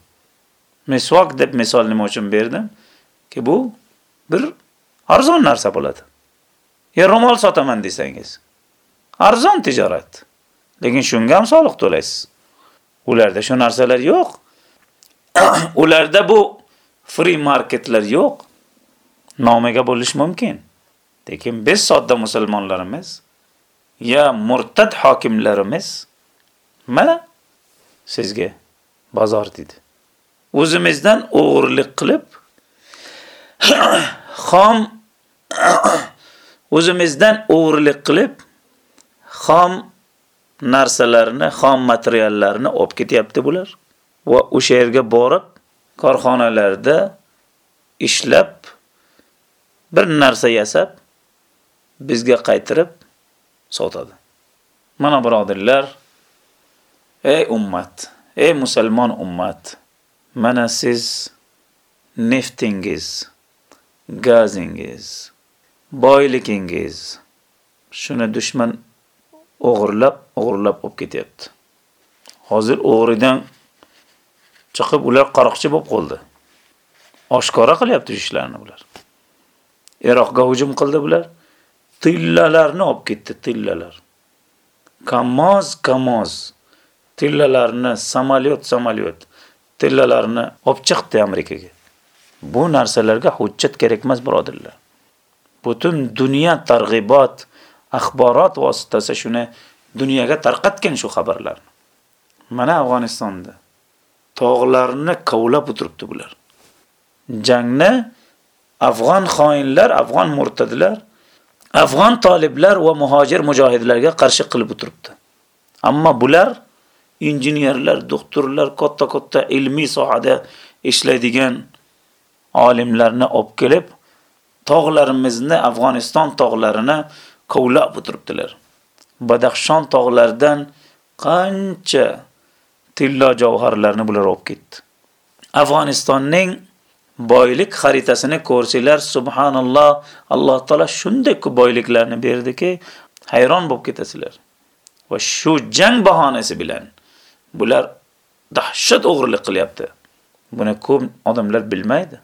Misvoq deb misol nima uchun berdim? Ki bu bir arzon narsa bo'ladi. Ya ro'mol sotaman desangiz, arzon tijorat. Lekin shunga ham soliq to'laysiz. Ularda shu narsalar yo'q. Ularda bu free marketlar yo'q. nomiga bo'lish mumkin. Lekin biz sodda musulmonlarimiz ya murtad hokimlarimiz mana sizga bozor dedi. O'zimizdan o'g'irlik qilib xom o'zimizdan o'g'irlik qilib xom narsalarni, xom materiallarni olib ketyapti bular va o'sha yerga borib korxonalarda ishlab bir narsa yasab bizga qaytirib sotadi. Mana birodirlar, ey ummat, ey musulmon ummat, mana siz neftingiz, gazingiz, boyligingiz shuni dushman o'g'irlab, o'g'irlab olib ketyapti. Hozir o'g'ridan chiqib ular qaroqchi bo'lib qoldi. Oshkora qilyapti ishlarni ular. Iroqqa hujum qildi bular. Tillalarni olib ketdi, tillalar. Kamoz, kamoz. Tillalarni samolyot, samolyot. Tillalarni olib chiqdi Amerikaga. Bu narsalarga hujjat kerak emas, birodarlar. Butun dunyo targ'ibot, axborot vositasi shuni dunyoga tarqatgan shu xabarlarni. Mana Afg'onistonda tog'larni kovlab o'tiribdi bular. Jangni afg'on xoinlar, afg'on murtadlar, afg'on toliblar va muhojir mujohidlarga qarshi qilib o'tiribdi. Ammo bular injenerlar, doktorlar, katta-katta ilmiy sohada ishlaydigan olimlarni olib kelib, tog'larimizni, Afg'oniston tog'larini kovlab o'tiribdilar. Badaxshon tog'laridan qancha tillo javharlarni bular olib ketdi. Afg'onistonning boylik xaritasini ko'rsanglar, subhanalloh, Alloh taolo shunday ko'p boyliklarni berdiki, hayron bo'lib ketasizlar. Va shu jang bahonasi bilan bular dahshat o'g'irlik qilyapti. Buni ko'p odamlar bilmaydi.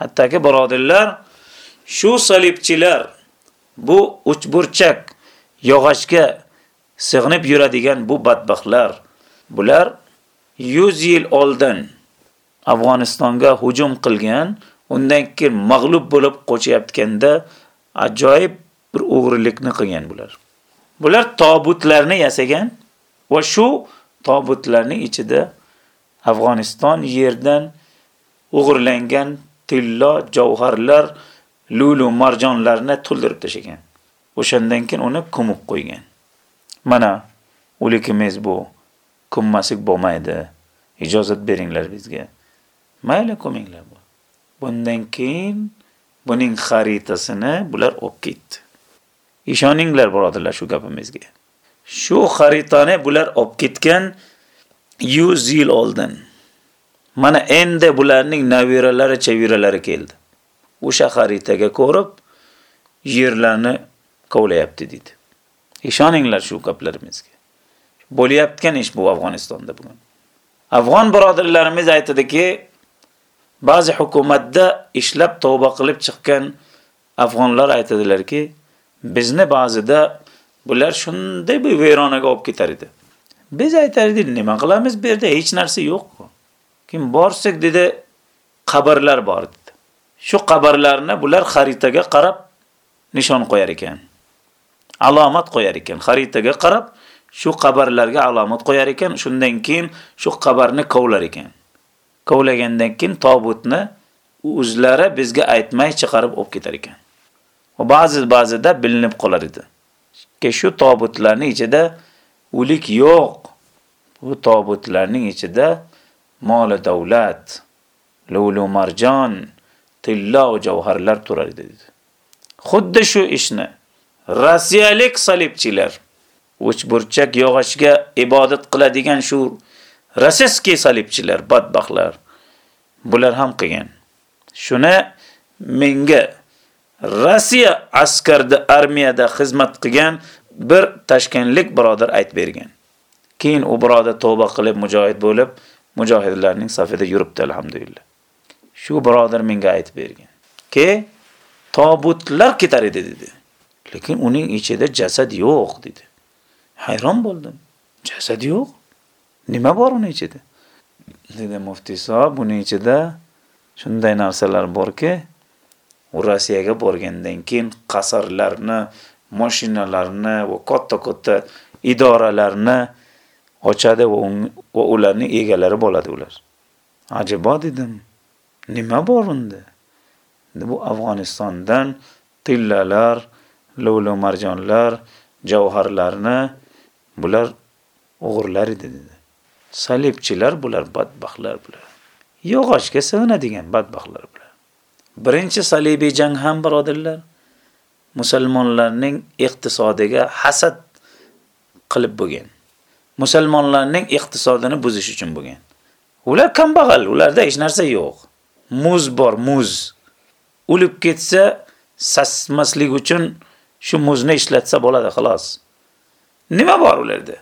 Hattoki birodirlar, shu salibchilar bu uchburchak yog'ochga sig'inib yuradigan bu badbaxtlar bular 100 yil oldin Afg'onistonga hujum qilgan, undan keyin mag'lub bo'lib qochayotganda ajoyib bir o'g'rilikni qilgan bular. Bular tobutlarni yasagan va shu tobutlarning ichida Afg'oniston yerdan o'g'irlangan tillo, javharlar, lulu marjonlarni to'ldirib tashagan. O'shandan keyin uni ko'mib qo'ygan. Mana o'likimiz bu. Ko'mmaslik bo'lmaydi. Ijozat beringlar bizga. Mayli ko'minglar bu. Bundan keyin buning xaritasini bular olib ketdi. Ishoninglar birodarlar shu gapimizga. Shu xaritani bular olib ketgan yuz yil oldin. Mana endi bularning naviralari chaviralari keldi. O'sha xaritaga ko'rib yerlarni kovlayapti dedi. Ishoninglar shu gaplarimizga. Bo'layotgan ish bu Afg'onistonda bugun. Afg'on birodarlarimiz aytadiki, ba'zi hukumatda ishlab tavba qilib chiqqan afg'onlar aytadilarki, bizni ba'zida bular shunday bir vayronaga olib ketar edi. Biz aytar edik, nima qilamiz bu yerda hech narsa yo'q. Kim borsak dedi, qabrlar bor dedi. Shu qabrlarni bular xaritaga qarab nishon qo'yar ekan. Alomat qo'yar ekan. Xaritaga qarab shu qabrlarga alomat qo'yar ekan, shundan keyin shu qabrni kovlar ekan. Kovlagandan keyin tobutni o'zlari bizga aytmay chiqarib olib ketar ekan. Va ba'zi ba'zida bilinib qolar edi. Ke shu tobutlarning ichida o'lik yo'q. Bu tobutlarning ichida mol davlat, lulu marjon, tilla va javharlar turar edi. Xuddi shu ishni Rossiyalik salibchilar uchburchak yog'ochga ibodat qiladigan shu Rossiyaskiy salibchilar, badbaxtlar bular ham qilgan. Shuni menga Rossiya askarda armiyada xizmat qilgan bir tashkanlik birodar aytib bergan. Keyin u birodar tavba qilib mujohid bo'lib, mujohidlarning safida yuribdi alhamdulillah. Shu birodar menga aytib bergan. Ke tobutlar ketar edi dedi. Lekin uning ichida jasad yo'q dedi. Hayron bo'ldim. Jasad yo'q. Nima bor uni ichida? Dedi muftiy sohib, buning ichida shunday narsalar borki, u Rossiyaga borgandan keyin qasrlarni, mashinalarni va katta-katta idoralarni ochadi va ularni egalari bo'ladi ular. Ajibo dedim. Nima bor unda? Bu Afg'onistondan tillalar, lulu marjonlar, javharlarni bular o'g'irlar edi dedi. Salibchilar bular badbaxtlar bular. Yog'ochga sig'inadigan badbaxtlar bular. Birinchi salibiy jang ham birodarlar musulmonlarning iqtisodiga hasad qilib bo'lgan. Musulmonlarning iqtisodini buzish uchun bo'lgan. Ular kambag'al, ularda hech narsa yo'q. Muz bor, muz. O'lib ketsa sasmaslik uchun shu muzni ishlatsa bo'ladi, xolos. Nima bor ularda?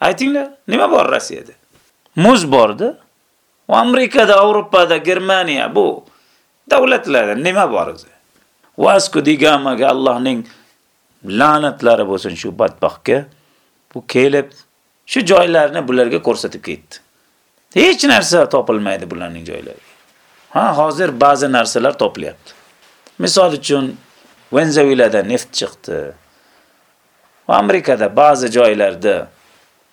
Aytinglar, nima bor Rossiyada? Muz bordi. Amerikada, Yevropada, Germaniya bu davlatlarda nima bor o'zi? Vasco da Gamaga Allohning la'natlari bo'lsin shu badbaxtga. Bu kelib shu joylarni bularga ko'rsatib ketdi. Hech narsa topilmaydi bularning joylariga. Ha, hozir ba'zi narsalar topilyapti. Misol uchun, Venezuelada neft chiqdi. Va Amerikada ba'zi joylarda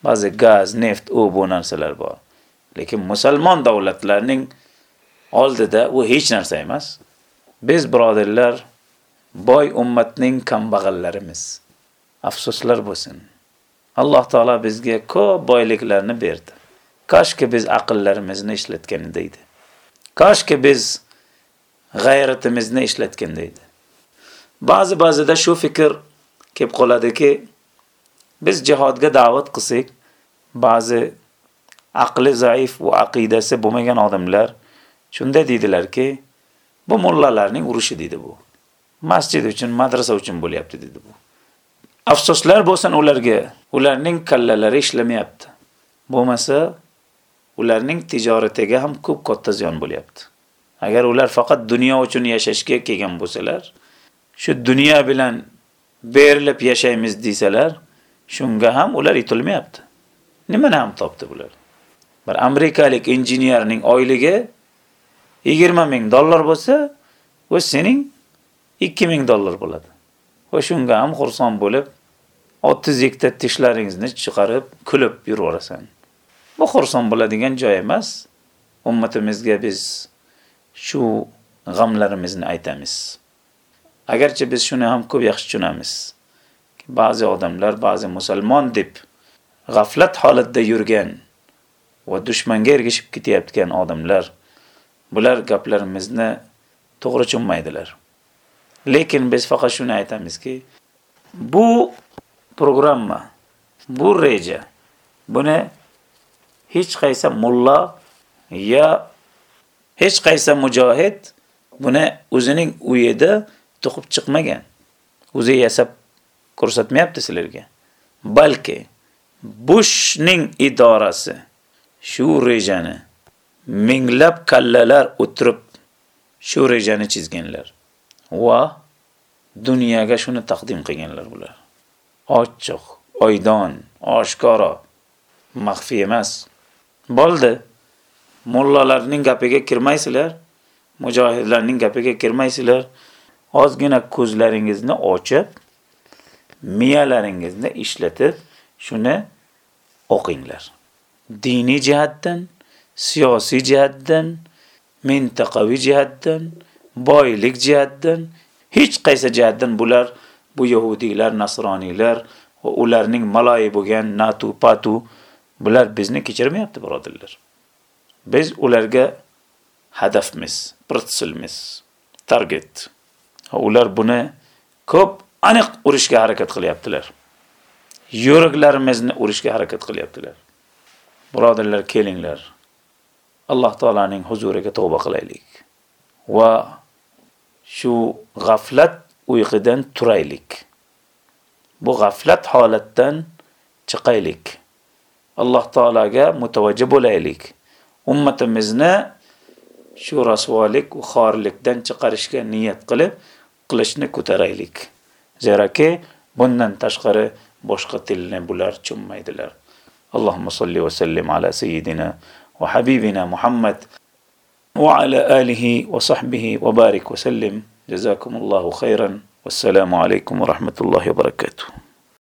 ba'zi gaz, neft, u bu narsalar bor. Lekin musulmon davlatlarning oldida u hech narsa emas. Biz birodarlar boy ummatning kambag'allarimiz. Afsuslar bo'lsin. Alloh taolo bizga ko'p boyliklarni berdi. Kashki biz aqllarimizni ishlatgan edi. Kashki biz g'ayratimizni ishlatgan edi. Ba'zi ba'zida shu fikr kelib qoladiki, biz jihodga da'vat qilsak, ba'zi aqli zaif va aqidasi bo'lmagan odamlar Shunda deydilarki, bu mullalarning urushi dedi bu. Masjid uchun, madrasa uchun bo'lyapti dedi bu. Afsuslar bo'lsin ularga, ularning kallalari ishlamayapti. Bo'lmasa, ularning tijoratiga ham ko'p katta ziyon bo'lyapti. Agar ular faqat dunyo uchun yashashga kelgan bo'lsalar, shu dunyo bilan berilib yashaymiz desalar, shunga ham ular yetilmayapti. Nimani ham topdi bular? Bir amerikalik injenerning oyligi 20 ming dollar bo'lsa, va sening 2000 dollar bo'ladi. Va shunga ham xursand bo'lib, 30 gektar tishlaringizni chiqarib, kulib yuraverasan. Bu xursand bo'ladigan joy emas. Ummatimizga biz shu g'amlarimizni aytamiz. Agarchi biz shuni ham ko'p yaxshi tushunamiz. Ba'zi odamlar, ba'zi musulmon deb g'aflat holatda yurgan va dushmanga ergishib ketayotgan odamlar bular gaplarimizni to'g'ri tushunmaydilar. Lekin biz faqat shuni aytamizki, bu programma, bu reja buni hech qaysi mulla ya hech qaysi mujohid buni o'zining uyida to'qib chiqmagan. O'zi yasab ko'rsatmayapti sizlarga. Balki Bushning idorasi shu rejani minglab kallalar o'tirib shu rejani chizganlar va dunyoga shuni taqdim qilganlar bular. Ochiq, oydon, oshkora, maxfiy emas. Bo'ldi. Mullalarning gapiga kirmaysizlar, mujohidlarning gapiga kirmaysizlar. Ozgina ko'zlaringizni ochib, miyalaringizni ishlatib, shuni o'qinglar. Diniy jihatdan, siyosiy jihatdan, mintaqaviy jihatdan, boylik jihatdan, hech qaysi jihatdan bular bu yahudiylar, nasroniylar va ularning maloyi bo'lgan natu patu bular bizni kechirmayapti, birodarlar. Biz ularga hadafmiz, pritsilmiz, target. Ular buni ko'p aniq urishga harakat qilyaptilar. Yuraklarimizni urishga harakat qilyaptilar. Birodarlar, kelinglar. Alloh taolaning huzuriga tavba qilaylik va shu g'aflat uyqudan turaylik. Bu g'aflat holatdan chiqaylik. Alloh taolaga mutavajjih bo'laylik. Ummatimizni shu rasvolik va xorlikdan chiqarishga niyat qilib, qilishni ko'taraylik. Zeraki bundan tashqari boshqa tilni bular tushunmaydilar. Allohumma salli va sallim ala sayyidina va habibina Muhammad va ala alihi va sahbihi va barik va sallim. Jazakumullohu khayran. Wassalamu alaykum va rahmatullohi va barakatuh.